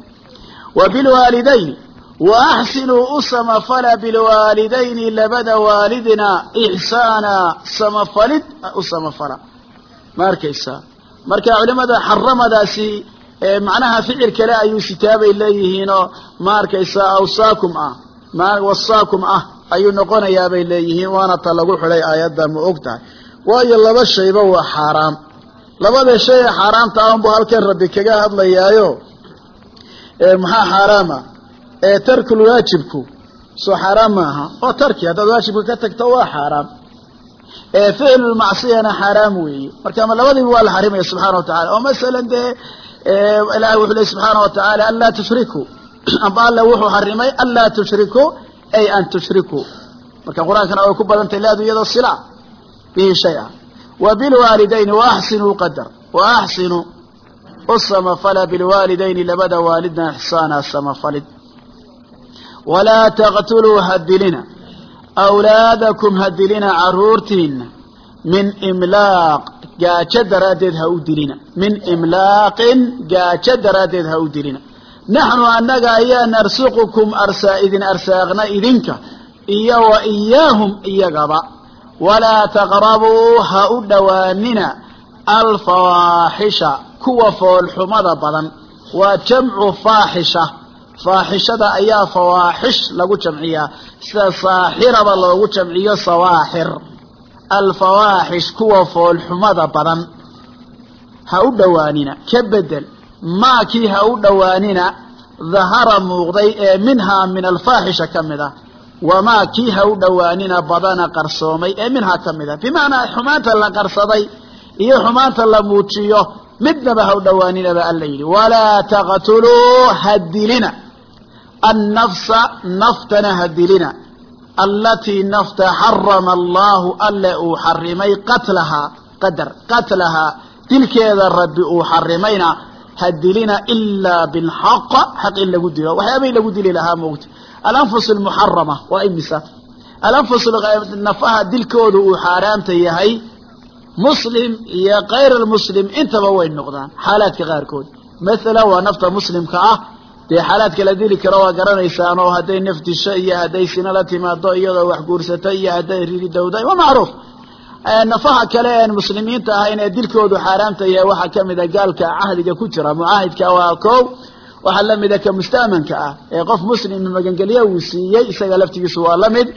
wa bilwaalidayni wa axsinuu u samafala bilwaalidayni labada waalidina ixsaana samafalid u samafala ma arkaysa marka culimada xaramadaasi macnaha ficil kale ayuu sitaabay leeyihiinoo ma arkaysa awsaakum ah. Wasaakum ah ayuu noqonayaa bay leeyihiin waana ta lagu xidhay aayadda ma og tahay waayo laba shayba waa xaaraam labada shay ee xaaraamta ah unbuu halkan rabbi kaga hadlayaayo. Maxaa xaaraama? Tarkul waajibku. Soo xaaraam maaha. Waa tarki haddaad waajibka ka tagto waa xaaraam. Ficlulmacsiyana xaaraam weeye. Marka ma labadiiba waa la xarimaya subxana wa tacala oo masalan dee ilahay wuxuu ley subxaana wa tacaala anlaa tushrikuu amba alle wuxuu xarimay anlaa tushrikuu ay an tushrikuu marka qur'aankana way ku badan tahay laadu iyadoo sila. Bihi shay-a wa waaxsinuu qadar. Waaxsinuu u samafala bilwaalidayni labada waalidna ixsaana samafalid walaa taqtuluu hadilina. Awlaadakum hadilina caruurtiina min imlaaq gaajo daraaddeed ha u dilina. Min imlaaqin gaajo daraaddeed ha u dilina. Naxnu annaga ayaa narsuqukum arsaa idin arsaaqna idinka iyo wa iyaahum iyagaba walaa taqrabuu ha u dhowaanina alfawaaxisha kuwa foolxumada badan. Waa jamcu faaxisha. Faaxishada ayaa fawaaxish lagu jamciyaa. Sida saaxiraba loogu jamciyo sawaaxir. Alfawaaxish kuwa foolxumada badan. Ha u dhowaanina ka bedel. Maakii ha u dhowaanina dahara muuqday ee minhaa min alfaaxisha ka mid ah wamaa kii ha u dhowaanina badana qarsoomay ee minhaa ka mid ah bimacnaa xumaanta la qarsaday iyo xumaanta la muujiyo midnaba ha u dhowaaninaba alla yidhi walaa taqtuluu hadilina annafsa naftana hadilina allatii nafta xarama allahu alle uu xarimay qatlahaa qadar qatlahaa dilkeeda rabbi uu xarimayna hadilina ilaa bilxaq xaq in lagu dilo waxyaabay lagu dili lahaa moogta alanfus almuxarama waa imisa alanfus nafaha dilkooda uu xaaraamta yahay muslim iyo kayr almuslim intaba way noqdaan xaalaadka qaarkood. Masalan waa nafta muslimka ah dee xaalaadka la dili karo waa garanaysaan oo hadday naf disho iyo hadday sina la timaado iyadoo wax guursato iyo hadday riri dawda waa macruuf. Nafaha kale een muslimiinta ahayn ee dilkoodu xaaraamta yahay waxaa ka mid a gaalka cahdiga ku jira mucaahidka waa ko waxaa lamida ka mustaamanka ah ee qof muslim magangelyo uu siiyey isaga laftigiisu waa la mid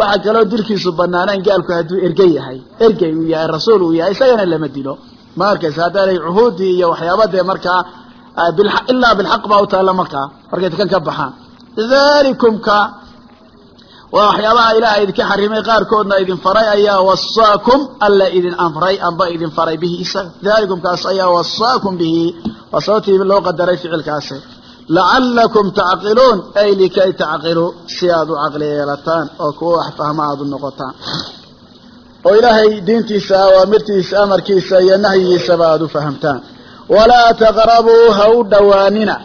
waxaa kaloo dilkiisu banaanayn gaalku hadduu ergey yahay. Ergey uu yahay rasuul uu yahay isagana lama dilo. Ma arkaysa haddaanay cuhuudii iyo waxyaaba dee markaa ilaa bilxaq baa u taalla markaa markay kan ka baxaan. Dalikumka waa waxyaabaha ilaaha idinka xarimay qaarkoodna idin faray ayaa wasaakum alla idin amray amba idin faray bihi isaga dalikumkaas ayaa wasaakum bihi. Waa sababtii loo qadaray ficilkaasi. Lacalakum tacqiluun ay likay tacqiluu si aad u caqli yeelataan oo kuwa wax fahma aad u noqotaan. Oo ilaahay diintiisa awaamirtiisa amarkiisa iyo nahyigiisaba aad u fahamtaan. Walaa taqrabuu ha u dhowaanina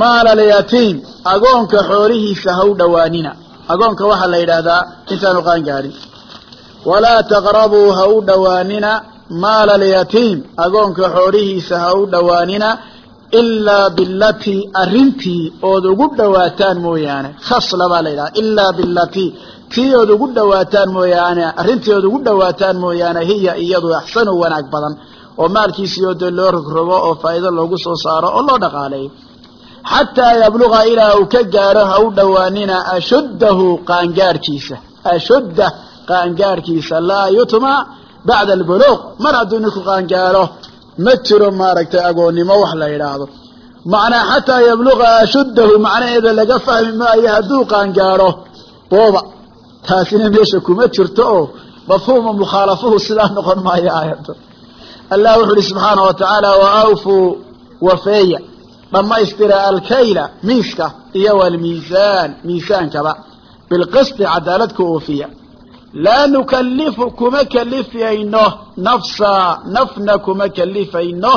maala alyatiim agoonka xoolihiisa ha u dhowaanina agoonka waxaa la yidhaahdaa intaanu qaan gaadhin walaa taqrabuu ha u dhowaanina maala alyatiim. Agoonka xoolihiisa ha u dhowaanina ilaa bilatii arrintii ood ugu dhowaataan mooyaane. Khasla baa la yidhaha ilaa bilatii tii ood ugu dhowaataan mooyaane arrintii ood ugu dhowaataan mooyaane hiya iyadu axsanu wanaag badan. Oo maalkiisii oo loo rogrogo oo faa'iido loogu soo saaro oo loo dhaqaaleeyo xataa yabluqa ilaa uu ka gaadho ha u dhowaanina ashuddahu qaangaarhkiisa ashudda qaangaarhkiisa laa yutma bacda albuluuq mar hadduu ninku qaangaadho ma jiro maaragtay agoonnimo wax la yidhaahdo. Macnaa xataa yabluqa ashuddahu macnaheeda laga fahmi maayo hadduu qaangaadho booba. Taasina meesha kuma jirto oo mafhuuma mukhaalafuhu sidaa noqon maayo aayadda allah wuxu uhi subxaana wa tacaala wa awfuu wafeeya dhammaystira alkayla miiska iyo walmiisaan miisaankaba bilqisti cadaalad ku oofiya laa nukalifu kuma kalifayno nafsa nafna kuma kalifayno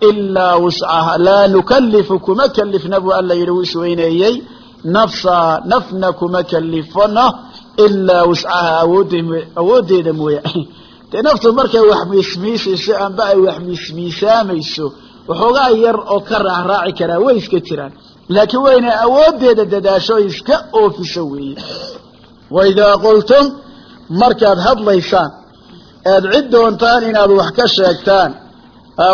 ilaa wuscaha laa nukalifu kuma kalifna buu alla yidhi wuu isweyneeyey. Nafsa nafna kuma kalifano ilaa wuscaha awoodde awooddeeda mooya dee naftu markay wax miismiisayso amba ay wax miismiisaamayso waxoogaa yar oo ka raacraaci karaa way iska jiraan. Laakiin wayna awooddeeda dadaasho iska oofiso weeye. Waidaa qultum markaad hadlaysaan ead cid doontaan inaad wax ka sheegtaan.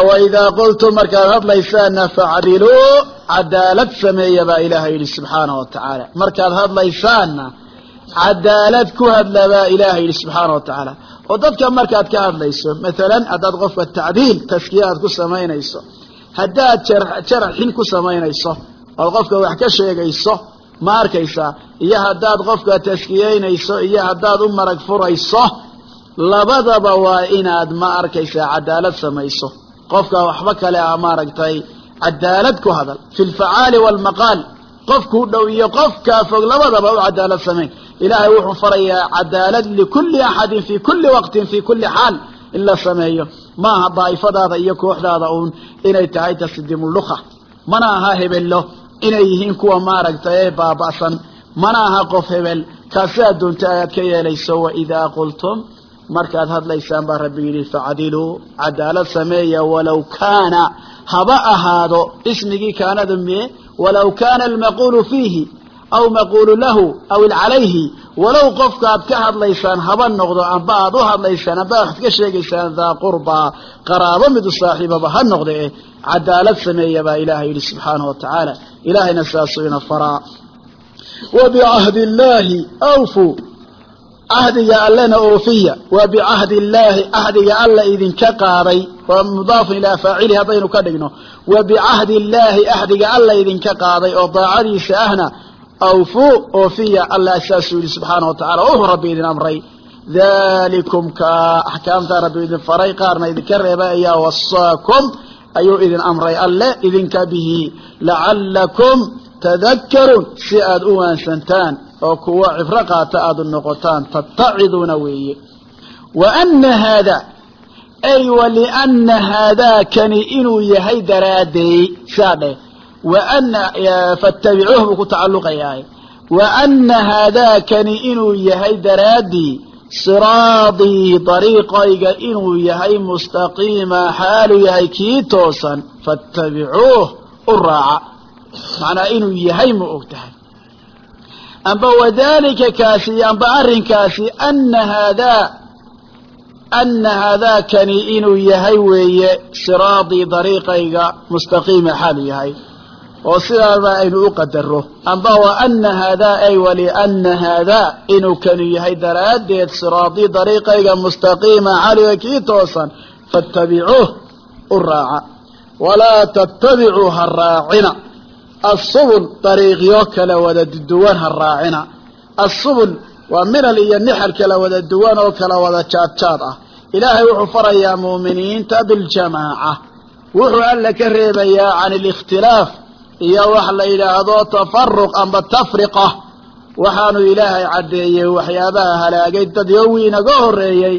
Waidaa qultum markaad hadlaysaanna facdiluu cadaalad sameeya baa ilaahay yidhi subxaana wa tacaala. Markaad hadlaysaanna cadaalad ku hadla baa ilaahay yidhi subxaana wa tacaala. Oo dadka markaad ka hadlayso maalan haddaad qofka tacdiil taskiya aad ku samaynayso haddaad jaraxin ku samaynayso ood qofka wax ka sheegayso ma arkaysaa iyo haddaad qofka taskiyeynayso iyo haddaad u marag furayso labadaba waa inaad ma arkaysaa cadaalad samayso. Qofka waxba kale a maaragtay cadaalad ku hadal. Fi lfacaali waalmaqaal qofkuu dhow iyo qofkaa fog labadaba u cadaalad samayn. Ilaahay wuxuu farayaa cadaalad likulli axadin fi kulli waqtin fi kulli xaal in la sameeyo maaha daa'ifadaada iyo kooxdaada uun inay tahay tasdimuluqa mana aha hebello inay yihiin kuwa maaragtay ee baaba'san. Mana aha qof hebel. Kaasaa doonta ayaad ka yeelayso waidaa qultum markaad hadlaysaan baa rabbi yidhi facdiluu cadaalad sameeya walow kaana haba ahaado ismigii kaanada mee walow kaana almaquulu fiihi aw maquulu lahu aw calayhi walow qofka aad ka hadlaysaan haba noqdo amba aad u hadlaysaan amba waxaad ka sheegaysaan daa qurbaa qaraabo midu saaxiibaba ha noqde eh cadaalad sameeya baa ilaahay yidhi subxaanahu wa tacaala. Ilaahayna saasuu ina faraa. Wa bicahdi illaahi awfuu cahdiga allena oofiya wa bicahdi illaahi cahdiga alla idinka qaaday. Waa mudaafun ilaa faacili haddaynu ka dhigno. Wa bicahdi illaahi cahdiga alla idinka qaaday oo daacadiisa ahna awfuu oofiya allah saasuu yidhi subxaana wa tacala wuxuu rabbi idin amray dalikum ka axkaamtaa rabbi idin faray qaarna idinka reebay ayaa wasaakum ayuu idin amray alle idinka bihi lacallakum tadakkaruun si aad u waansantaan oo kuwa cibro qaata aada noqotaan tattaciduuna weeye wa ana haada ay waliana haadaakani inuu yahay daraaddeey saa dheh fattabicuuh buu ku tacalluqayaa wa ana haadaakani inuu yahay daraaddii siraadii dariiqayga inuu yahay mustaqiima xaaluu yahay kii toosan fattabicuuh u raaca macnaa inuu yahay ma og tahay amba wadalika kaasi amba arrinkaasi ana haadaa ana haadaakani inuu yahay weeye siraadii dariiqayga mustaqiima xaaluu yahay oo sidaaba aynu u qadaro amba wa ana haadaa ay waliana haadaa inuu kanu yahay daraaddeed siraadii dariiqayga mustaqiima xaaliga kii toosan fattabicuuh u raaca. Walaa tattabicuu ha raacina. Asubul dariiqyo kala wada duwan ha raacina. Asubul waa minal iyo nixal kala wada duwan oo kala wada jaadjaad ah. Ilaahay wuxuu farayaa muuminiinta biljamaaca wuxuu alla ka reebayaa can alikhtilaaf iyo wax la yidhaahdo tafaruq amba tafriqa. Waxaanu ilaahay caddeeyey waxyaabaha halaagay dad yowii inaga horreeyey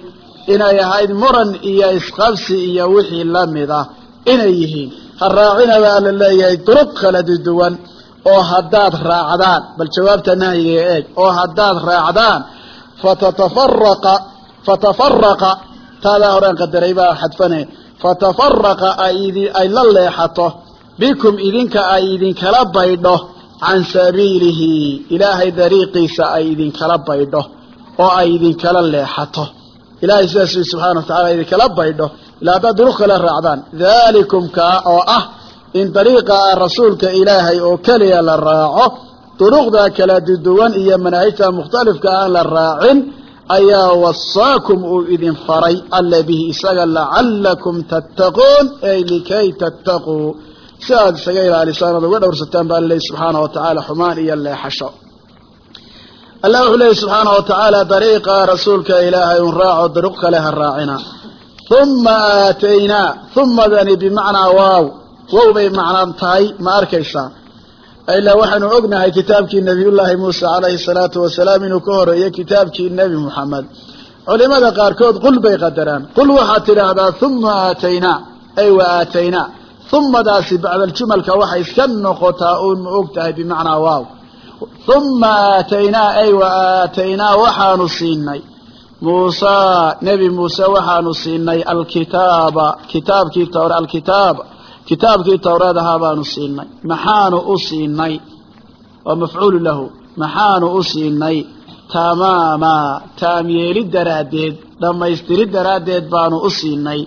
inay ahayd muran iyo isqabsi iyo wixii la mid ah inay yihiin ha raacina baa la leeyahay duruq kala duwan oo haddaad raacdaan. Bal jawaabta nahyiga eeg oo haddaad raacdaan fatatafaraqa fatafaraqa taadaa horeen qadaray baa xadfane fatafaraqa ay la leexato bikum idinka ay idinkala baydho can sabiilihi ilaahay dariiqiisa ay idinkala baydho oo ay idinkala leexato. Ilahay sidaas subxana wa tacala idinkala baydho ilaa haddaad duruq kala raacdaan dalikum kaa oo ah in dariiqa rasuulka ilaahay oo keliya la raaco duruqda kala duduwan iyo manaahijta mukhtalifka aan la raacin ayaa wasaakum uu idin faray alla bihi isaga lacalakum tattaquun ay likay tattaquu si aad isaga ilaalisaan oad uga dhowrsataan baa laleeyahy subxaana wa tacaala xumaan iyo leexasho. Allah wuxuu leeyahy subxaana wa tacaala dariiqa rasuulka ilaahay un raaco duruq kale ha raacina. Uma aataynaa humadani bimacnaa waaw. Wow bay macnaan tahay ma arkaysaa. Ilaa waxaanu ognahay kitaabkii nabiyullaahi muuse calayhi salaatu wasalaam inuu ka horeeyey kitaabkii nebi muxamed culimada qaarkood qul bay qadaraan. Qul waxaad tidhaahdaa uma aataynaa. Ay wa aataynaa humadaasi bacdaljumalka waxay iska noqotaa uun ma og tahay bimacnaa waaw uma aataynaa ay wa aataynaa waxaanu siinay muusa nebi muuse waxaanu siinay alkitaaba kitaabkii tawra alkitaab kitaabkii tawreed ahaa baanu siinay maxaanu u siinay waa mafcuulu lahu maxaanu u siinay tamaama taamyeeli daraaddeed dhammaystiri daraaddeed baanu u siinay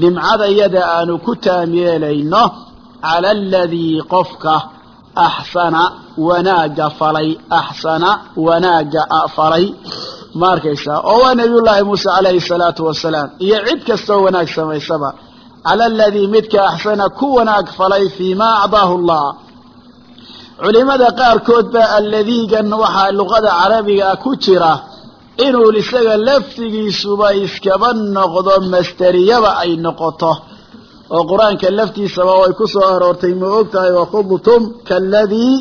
nimcada iyada aanu ku taamyeelayno cala aladii qofka axsana wanaagga falay axsana wanaagga falay. Ma arkaysaa? Oo waa nabiyullaahi muuse calayhi salaatu wasalaam. Iyo cid kastoo wanaag samaysaba. Cala aladii midka axsana ku wanaag falay fii ma acdaahu allah culimada qaarkood baa alladiigan waxaa luqada carabiga ku jira inuu isaga laftigiisuba iskaba noqdo masteriyaba ay noqoto. oo qur'aanka laftiisaba way ku soo aroortay ma og tahay wakhudtum kaaladii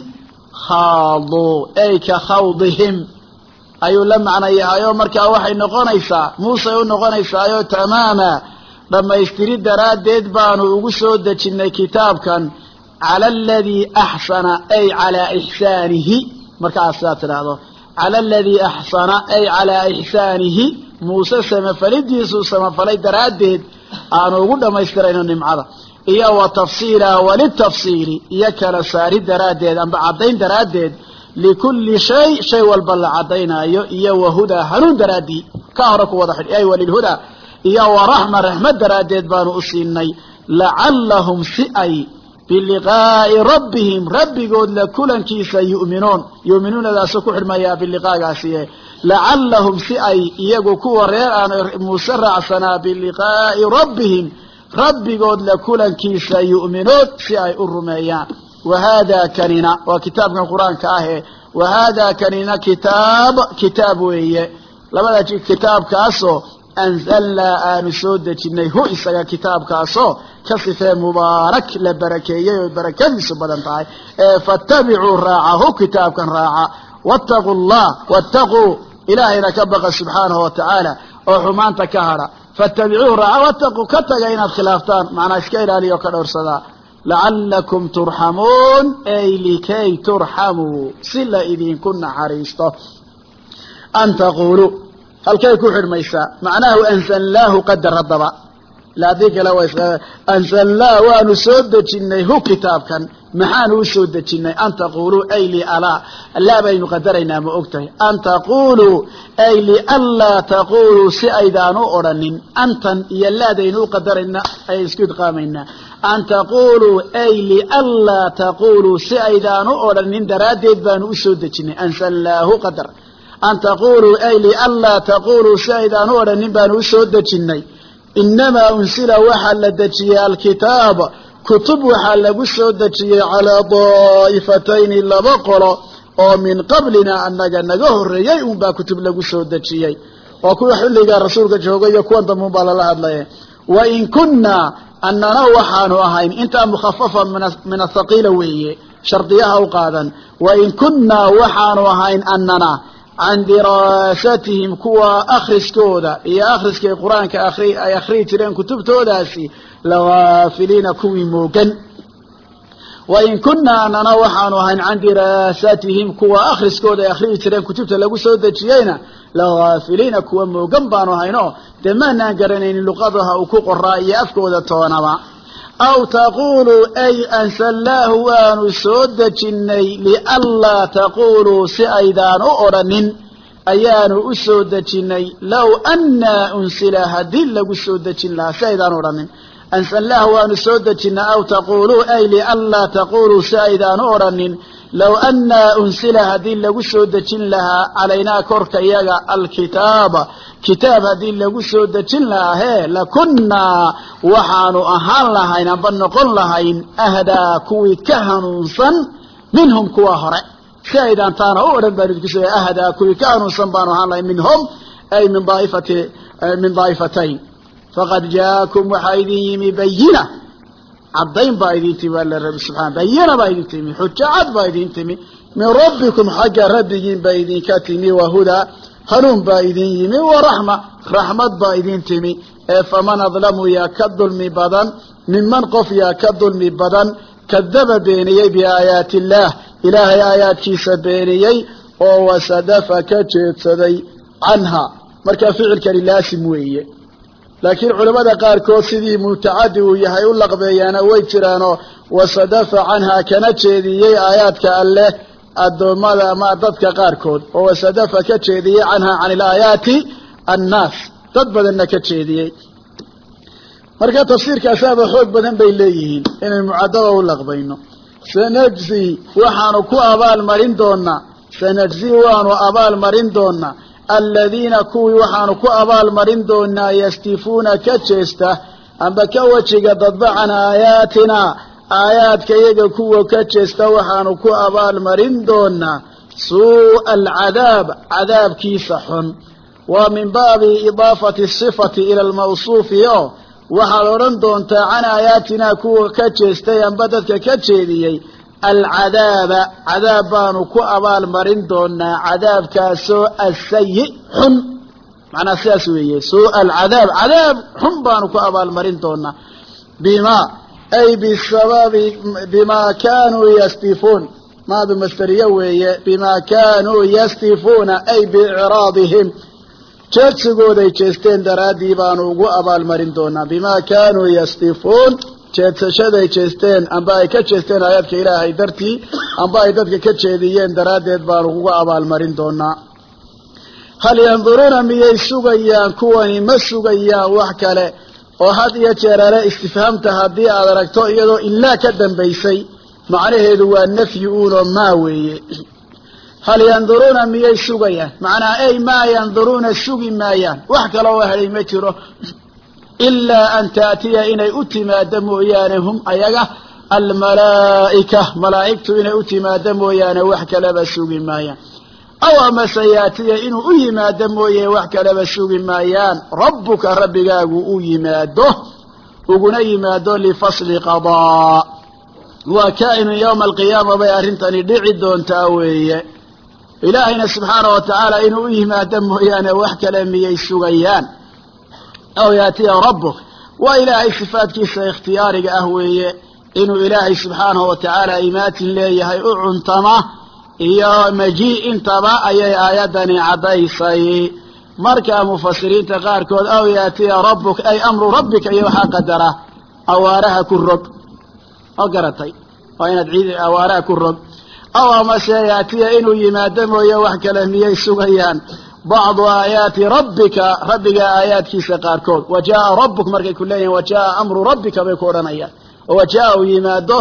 khaaduu ay ka khawdihim. Ayuu la macno yahay oo markaa waxay noqonaysaa muusey u noqonaysaayoo tamaama dhammaystiri daraaddeed baanu ugu soo dejinnay kitaabkan cala aladii axsana ay calaa ixsaanihi. Markaas sidaad tidhaahdo cala aladii axsana ay calaa ixsaanihi. Muuse samafalidiisuu samafalay daraaddeed aanu ugu dhammaystirayno nimcada. Iyo wa tafsiila walitafsiili iyo kala saari daraaddeed amba caddayn daraaddeed likulli shay shay walba la caddaynaayo iyo wahudaa hanuun daraaddii ka hore ku wada xidh ay walilhudaa iyo waraxma raxmad daraaddeed baanu u siinay lacallahum si ay biliqaa'i rabbihim rabbigood la kulankiisa yu'minuun yu'minuunadaasu ku xidhmayaa biliqaagaasiye lacallahum si ay iyagu kuwa reer aan muuse raacsanaa biliqaa'i rabbihim rabbigood la kulankiisa yu'minuun si ay u rumeeyaan wa haadaa kanina waa kitaabkan qur'aanka ahe wa haadaa kanina kitaab kitaab weeye labada kitaabkaasoo anzalnaa aanu soo dejinnay hu isaga kitaabkaasoo ka sifee mubaarak la barakeeyey oo barakadiisu badan tahay ee faattabicuu raaca hu kitaabkan raaca wattaquu llah wattaquu ilaahayna ka baqa subxaanahu wa tacaala oo xumaanta ka hadha faattabicuu raaca wattaquu ka taga inaad khilaaftaan macnaa iska ilaaliya oo ka dhowrsadaa lacalakum turxamuun ay likay turxamuu si la idinku naxariisto an taquuluu halkay ku xidhmaysaa macnahu anzalnaahu qadar haddaba laadii kale anzalnaa waanu soo dejinnay hu kitaabkan. Maxaanu u soo dejinnay an taquluu ay lialaa allaa baynu qadaraynaa ma og tahay an taquluu ay lianlaa taquluu si aydaan u odhanin. Antan iyo laadaynu u qadarayna ay isku idqaamaynaa. An taquluu ay lianlaa taquluu si aydaan u odhanin. Daraaddeed baanu u soo dejinnay anzalnaahu qadar an taquluu ay lianlaa taquluu si aydaan u odhanin baanu u soo dejinnay. Inamaa unsila waxaa la dejiyey alkitaab. Kutub waxaa lagu soo dejiyey calaa daa'ifatayni laba qolo oo min qablina annaga naga horreeyey unbaa kutub lagu soo dejiyey. Waa kuwa xilligaa rasuulka jooga iyo kuwan dambe unbaa lala hadlaya wain kunnaa annana waxaanu ahayn intaa mukhafafa min athaqiila weeye shardiyaha u qaadan. Wain kunnaa waxaanu ahayn annana can diraasatihim kuwa akhriskooda iyo akhriskay qur'aanka ay akhriyi jireen kutubtoodaasi lagaafiliina kuwii moogan wain kunaa anana waxaanu ahayn can diraasatihim kuwa akhriskooda ay akhriyi jireen kutubta lagu soo dejiyeyna lagaafiliina kuwa moogan baanu ahaynoo dee maanaan garanaynin luqadaha uu ku qoraa iyo afkooda toonaba aw taquuluu ay ansalnaahu waanu soo dejinnay lianlaa taquuluu si aydaan u odhanin ayaanu u soo dejinnay low annaa unsila haddii lagu soo dejin lahaa si aydaan odhanin ansalnaahu waanu soo dejinnay aw taquuluu ay lianlaa taquuluu si aydaan u odhanin low annaa unsila haddii lagu soo dejin lahaa calaynaa korka iyaga alkitaaba kitaab haddii lagu soo dejin lahaa hee lakunnaa waxaanu ahaan lahayn amba noqon lahayn ahdaa kuwii ka hanuunsan minhum kuwa hore si aydaan taana u odhan baan idinku soo ahdaa kuwii ka hanuunsan baanu ahaan lahayn minhum ay min daa'ifatayn faqad jaakum waxaa idin yimi bayina caddayn baa idin timi waa la rabi subxana bayina baa idin timi xujo baa idin timi. Min rabbikum xagga rabbigiin baa idinka timi wahudaa hanuun baa idin yimi waraxma raxmad baa idin timi. Ee faman adlamu yaa ka dulmi badan minman qof yaa ka dulmi badan kadaba beeniyey biaayaati illaah ilaahay aayaadkiisa beeniyey oo wasadafa ka jeedsaday canha. Markaa ficilkani laasim weeye laakiin culamada qaarkood sidii mutacadi uu yahay u laqbeeyaana way jiraanoo wasadafa canhaa kana jeediyey aayaadka alleh addoommada ama dadka qaarkood oo wasadafa ka jeediyey canhaa can ilaayaati annaas dad badanna ka jeediyey. Marka tafsiirkaasaaba xoog badan bay leeyihiin inay mucadaba u laqbayno. Sanajzi waxaanu ku abaal marin doonaa sanajzi waanu abaal marin doonaa aladiina kuwii waxaanu ku abaal marin doonaa yastifuuna ka jeesta amba ka wejiga dadba can aayaatina aayaadka iyaga kuwa ka jeesta waxaanu ku abaal marin doonaa suu'a alcadaab cadaabkiisa xun. Waa min baabi idaafati sifati ila almawsuufi o waxaad odhan doontaa can aayaatina kuwa ka jeestay amba dadka ka jeediyey alcadaaba cadaab baanu ku abaal marin doonaa cadaabkaasoo asayi xun macnaa sidaas weeye suu'a alcadaab cadaab xun baanu ku abaal marin doonaa bima ay bisababi bimaa kaanuu yastifuun maadu masteriye weeye bimaa kaanuu yastifuuna ay biicraadihim jeedsigooday jeesteen daraaddii baanu ugu abaalmarin doonaa bimaa kaanuu yastifuun jeedsashaday jeesteen amba ay ka jeesteen aayaadka ilaahay dartii amba ay dadka ka jeediyeen daraaddeed baanu ugu abaalmarin doonaa hal yanduruuna miyay sugayaan kuwani ma sugayaan wax kale oo had iyo jeerale istifhaamta haddii aad aragto iyadoo ilaa ka dambaysay macnaheedu waa nafyi uunoo maa weeye. Hal yanduruuna miyay sugayaan? Macnaa ey maa yanduruuna sugi maayaan? Wax kaloo helay ma jiro ilaa an taatiya inay u timaado mooyaane hum ayaga almalaa'ika malaa'igtu inay u timaado mooyaane wax kaleba sugi maayaan aw amase yaatiya inuu u yimaado mooye wax kaleba sugi maayaan rabbuka rabbigaagu u yimaado uguna yimaado lifasli qadaa waa kaa'inu yowma alqiyaama bay arrintani dhici doontaa weeye ilaahayna subxaana wa tacaala inuu u yimaado mooyaane wax kale miyay sugayaan aw yaatiya rabbuk waa ilaahay sifaadkiisa ikhtiyaariga ah weeye inuu ilaahay subxaanahu wa tacaala imaatin leeyahay u cuntama iyo majii intaba ayay aayaddani caddaysay markaa mufasiriinta qaarkood aw yaatiya rabbuk ay amru rabbika iyo waxaa qadara awaaraha ku rog oo garatay waa inaad ciid awaaraha ku rog aw amase yaatiya inuu yimaado mooye wax kale miyay sugayaan bacdu aayaati rabbika rabbiga aayaadkiisa qaarkood wa jaaa rabbuk markay ku leeyihiin wa jaaa amru rabbika bay ku odhanayaan oo wa jaa uu yimaado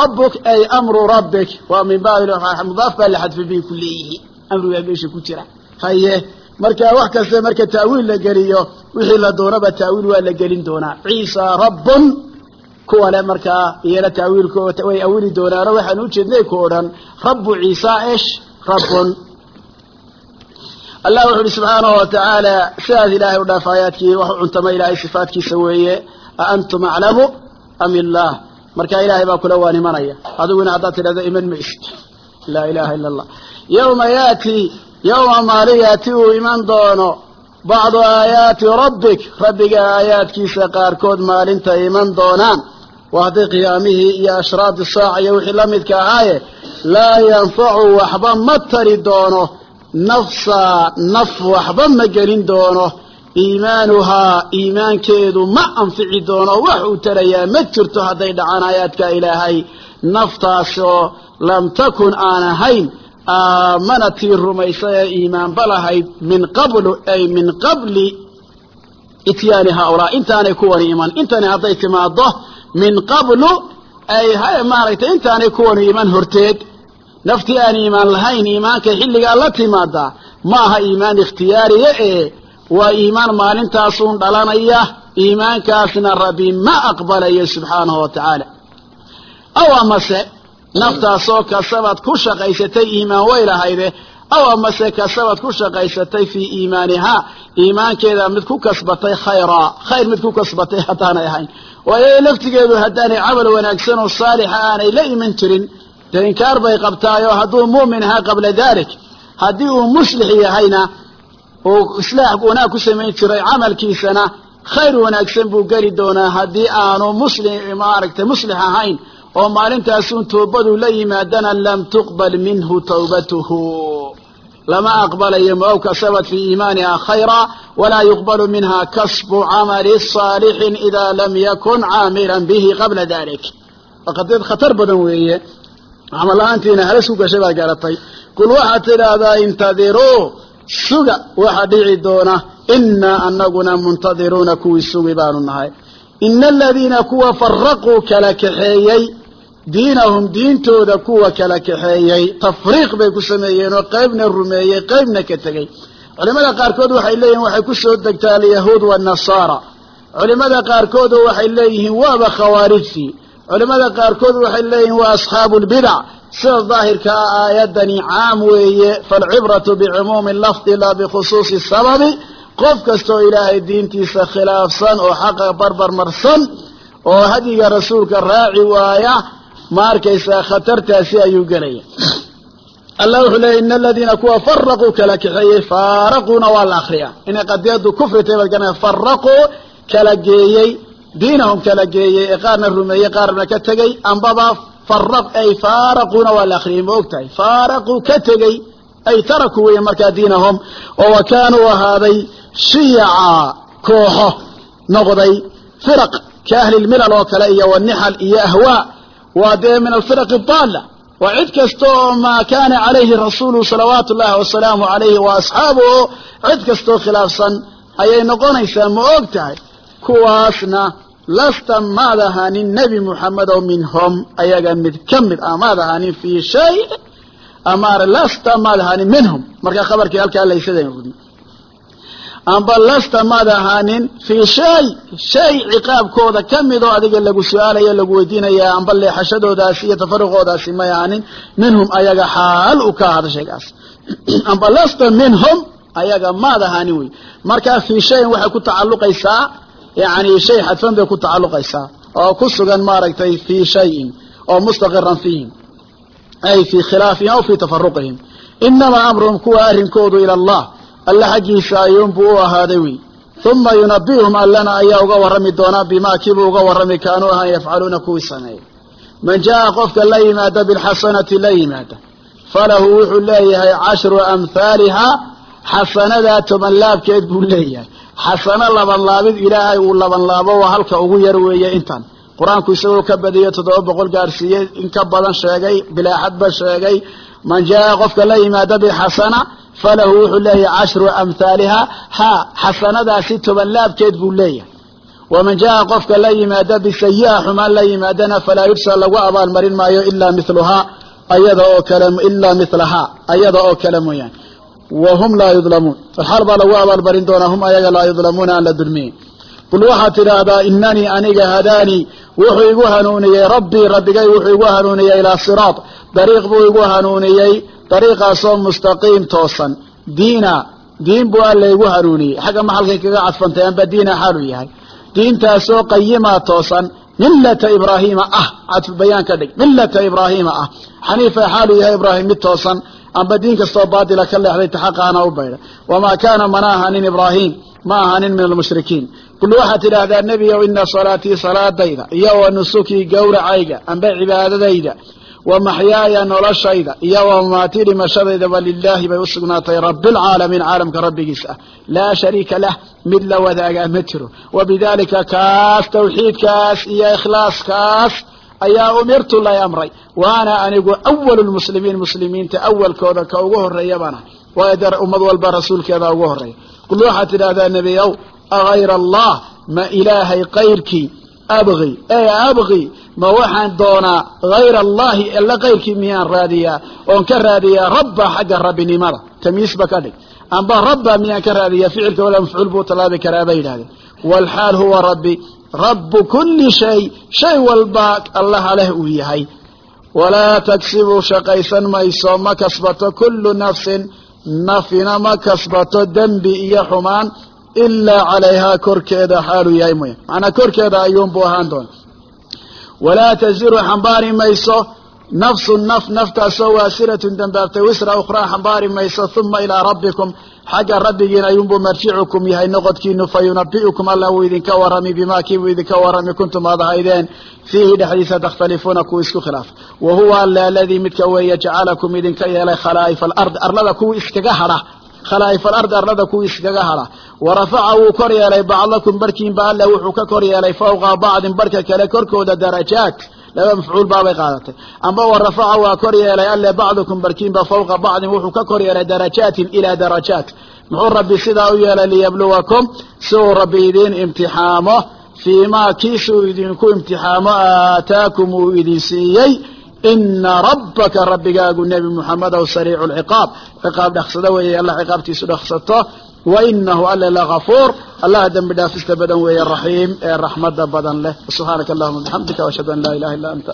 rabbuk ay amru rabbik waa min baabi mudaaf baa la xadfay bay ku leeyihiin amrigaa meesha ku jira haye marka wax kasta marka taawiil la geliyo wixii la doonaba taawiil waa la gelin doonaa ciisa rabbun kuwa le markaa iyana taawiilko way awili doonaano waxaan ujeednay ku odhan rabbu ciisa esh rabbun allah wuxu uhi subxaanahu wa tacaala sidaas ilaahay u dhaaf aayaadkii wax u cuntama ilaahay sifaadkiisa weeye. A antum aclamu am illaah marka ilaahay baa kula waan imanaya adiguna haddaad tidhahdo iman maysid laa ilaha ila allah yawma yaati yawma maalin yaati uu iman doono. Bacdu aayaati rabbik rabbiga aayaadkiisa qaarkood maalinta iman doonaan. Waa hadday qiyaamihii iyo ashraadi saaca iyo wixii la midka ahaaye laa yanfacu waxba ma tari doono nafsa naf waxba ma gelin doono. Iimaanuhaa iimaankeedu ma anfici doono. Wax uu tarayaa ma jirto hadday dhacaan aayaadka ilaahay. Naftaasoo lam takun aan ahayn aamanatii rumaysa ee iimaanba lahayd min qablu ay min qabli ityaani haaulaa intaanay kuwani iman. Intani hadday timaado min qablu ay maaragtay intaanay kuwani iman horteed naftii aan iimaan lahayn iimaanka xilligaa la timaadaa ma aha iimaan ikhtiyaariya ee waa iimaan maalintaasuun dhalanaya iimaankaasna rabbi ma aqbalayo subxaanahu wa tacaala. Aw amase naftaasoo kasabad ku shaqaysatay iimaan way lahayde aw amase kasabad ku shaqaysatay fii iimaanihaa iimaankeeda mid ku kasbatay khayraa khayr mid ku kasbatay haddaanay ahayn. Waayo laftigeedu haddaanay camal wanaagsan oo saalixa aanay la iman jirin dee inkaar bay qabtaayoo hadduu muumin ahaa qabla dalik haddii uu muslix yahayna uu islaax wanaag ku samayn jiray camalkiisana khayr wanaagsan buu geli doonaa haddii aanu muslim maaragtay muslix ahayn oo maalintaasun toobadu la yimaadana lam tuqbal minhu tawbatuhu. Lama aqbalayo maow kasabat fii iimaaniha khayra walaa yuqbalu minha kasbu camali saalixin idaa lam yakun caamilan bihi qabla dalik qadiyad khatar badan weeye camal la'aantiina halas ku gashay baad garatay qul waxaad tidhaahdaa intadiruu suga waxa dhici doona. Inaa anaguna muntadiruuna kuwii sugi baanu nahay. Ina aladiina kuwa faraquu kala kaxeeyey. Diinahum diintooda kuwa kala kaxeeyey. Tafriiq bay ku sameeyeen oo qaybna rumeeyey qaybna ka tegey. Culimada qaarkood waxay leeyihiin waxay ku soo degtaa alyahuud waannasaara culimada qaarkood waxay leeyihiin waaba khawaarijtii culimada qaarkood waxay leeyihiin waa asxaabu lbidac sida daahirka ah aayadani caam weeye falcibratu bicumuumi lafdi laa bikhusuusi sababi. Qof kastoo ilaahay diintiisa khilaafsan oo xaqa barbar marsan oo hadyiga rasuulka raaci waaya ma arkaysaa khatartaasi ayuu gelaya. Allah wuxuu leeyay ina aladiina kuwa faraquu kala kaxeeyey faaraquuna waa la akriyaa inay qadiyadu kufri tahay baad garanaya faraquu kala geeyey diinahum kala geeyey ee qaarna rumeeyey qaarna ka tegey ambaba faraq ay faaraquuna waa la akriyay ma og tahay faaraquu ka tegey ay tarakuu weeye markaa diinahum oo wa kaanuu ahaaday shiyaca kooxo noqday firaq ka ahli lmilal oo kale iyo wanixal iyo ahwaa waa dee min alfiraqi daalla waa cid kasta oo maa kaana calayhi rasuulu salawaatu ullahi wasalaamu calayhi wa asxaabuhu cid kastoo khilaafsan ayay noqonaysaa ma og tahay kuwaasna lasta maad ahaanin nebi muxamed oo minhum ayaga mid ka mid ah maad ahaanin fii shay amaar lasta maad ahaanin minhum. Markaa khabarkii halkaa laysada amba lasta maad ahaanin fii shay shay ciqaabkooda ka midoo adiga lagu su'aalayo lagu weydiinaya amba leexashadoodaasi iyo tafaruqoodaasi may ahaanin minhum ayaga xaal u ka ahada shaygaas. Amba lasta minhum ayaga maad ahaanin wey. Markaa fii shayin waxay ku tacalluqaysaa yani shay xadfan bay ku tacalluqaysaa oo ku sugan maaragtay fii shayin oo mustaqiran fiihim ay fii khilaafihim aw fii tafaruqihim inamaa amruhum kuwa arrinkoodu ila allah alla xaggiisa ayuunbuu u ahaaday wey. Uma yunabihum allana ayaa uga warrami doonaa bimaa kiibuu uga warrami kaanuu ahaan yafcaluuna kuwii sameeyey. Man jaa qofka la yimaada bilxasanati la yimaada. Falahu wuxuu leeyahay cashru amhaalihaa xasanadaa toban laabkeed buu leeyahay xasano labanlaabid ilaahay uu labanlaabo waa halka ugu yar weeye intan qur'aanku isagoo ka badiyo toddoba boqol gaarsiiyey in ka badan sheegay bilaaxadba sheegay man jaa qofka la yimaada bixasana falahu wuxuu leeyahay cashru amhaaliha ha xasanadaasi toban laabkeed buu leeyahay. Waman jaa qofka la yimaada bisayi'a xumaan la yimaadana falaa yujsa lagu abaalmarin maayo ilaa miluhaa ayada oo kale ilaa milahaa ayada oo kale mooyaane wahum laa yudlamuun xaal baa lagu abaalmarin doonaa hum ayaga laa yudlamuuna aan la dulmiyin qul waxaad tidhaahdaa inanii aniga hadaanii wuxuu igu hanuuniyey rabbii rabbigay wuxuu igu hanuuniyey ilaa siraat dariiq buu igu hanuuniyey dariiqaasoo mustaqiim toosan diina diin buu alla igu hanuuniyey xagga maxalkay kaga cadfantay amba diina xaalu yahay diintaasoo qayima toosan millata ibraahiima ah cadf bayaan ka dhig millata ibraahiima ah xaniifa xaalu yahay ibraahim mid toosan amba diin kastoo baatila ka leexday taxaqaana u bayda. Wamaa kaana mana ahanin ibraahim ma ahanin min almushrikiin qul waxaad tidhaahdaa nebiyow ina salaatii salaadayda iyo wa nusukii gowracayga amba cibaadadayda wa maxyaaya noloshayda iyo wa mamaatii dhimashadaydaba lilaahi bay u sugnaatay rabbilcaalamiin caalamka rabbigiisa. Ah laa shariika lah mid la wadaagaa ma jiro. Wa bidaalika kaas tawxiidkaas iyo ikhlaaskaas ayaa umirtu lay amray. Waana anigu awalu lmuslimiin muslimiinta awalkooda ka ugu horreeya baan ahay ummad walba rasuulkeeda ugu horreeya qul waxaad tidhahdaa nebiyow agayra allah ma ilaahay kayrkii abgi ee abgi ma waxaan doonaa hayra allahi alla kayrkii miyaan raadiyaa? Oon ka raadiyaa rabba xagga rabbinimada. Tamyiisba ka dhig. Amba rabba miyaan ka raadiyaa? Ficilka wala mafcuul buu tallaabi karaa bay yidhahdeen waalxaal huwa rabbi rabu kuli shay shay walba allaha leh uu yahay. Walaa tagsibu shaqaysan mayso ma kasbato kullu nafsin nafina ma kasbato dembi iyo xumaan ilaa calayhaa korkeeda xaaluu yahay mooya macnaa korkeeda ayuunbuu ahaan doona walaa taziru xambaari mayso nafsu naf naftaasoo waasiratun dembaabtay wisra ukhraa xambaari mayso uma ilaa rabbikum xagga rabbigiin ayuunbuu marjicukum yahay noqodkiinu fa yunabi'ukum alla wuu idinka warrami bimaa kiibuu idinka warrami kuntum aad ahaydeen. Fiihi dhexdiisa takhtalifuuna kuwa isku khilaafa wa huwa alla aladii midka weeye jacalakum idinka yeelay khalaa'ifa alardi arlada kuwa iskaga hadha khalaa'ifa alardi arlada kuwa iskaga hadha wa rafaca wuu kor yeelay bacdakum barhkiinba alla wuxuu ka kor yeelay fawqa bacdin barhka kale korkooda darajaat laba mafcuul baabay qaadatay amba wa rafaca waa kor yeelay alle bacdukum barkiinba fawqa bacdin wuxuu ka kor yeelay darajaatin ilaa darajaat muxuu rabbi sidaa u yeelay liyabluwakum si uu rabbi idiin imtixaamo fii maa kiisuu idinku imtixaamo aataakum uu idin siiyey ina rabbaka rabbigaagu nebi muxamedow sariicu lciqaab ciqaab dhaqsado weeye alla ciqaabtiisu dhaqsato wa inahu alle lagafuur allaha dembi dhaafista badan weeye raxiim ee raxmada badan leh. Subxaanaka allahuma bixamdika ashhadu an laa ilaha illa anta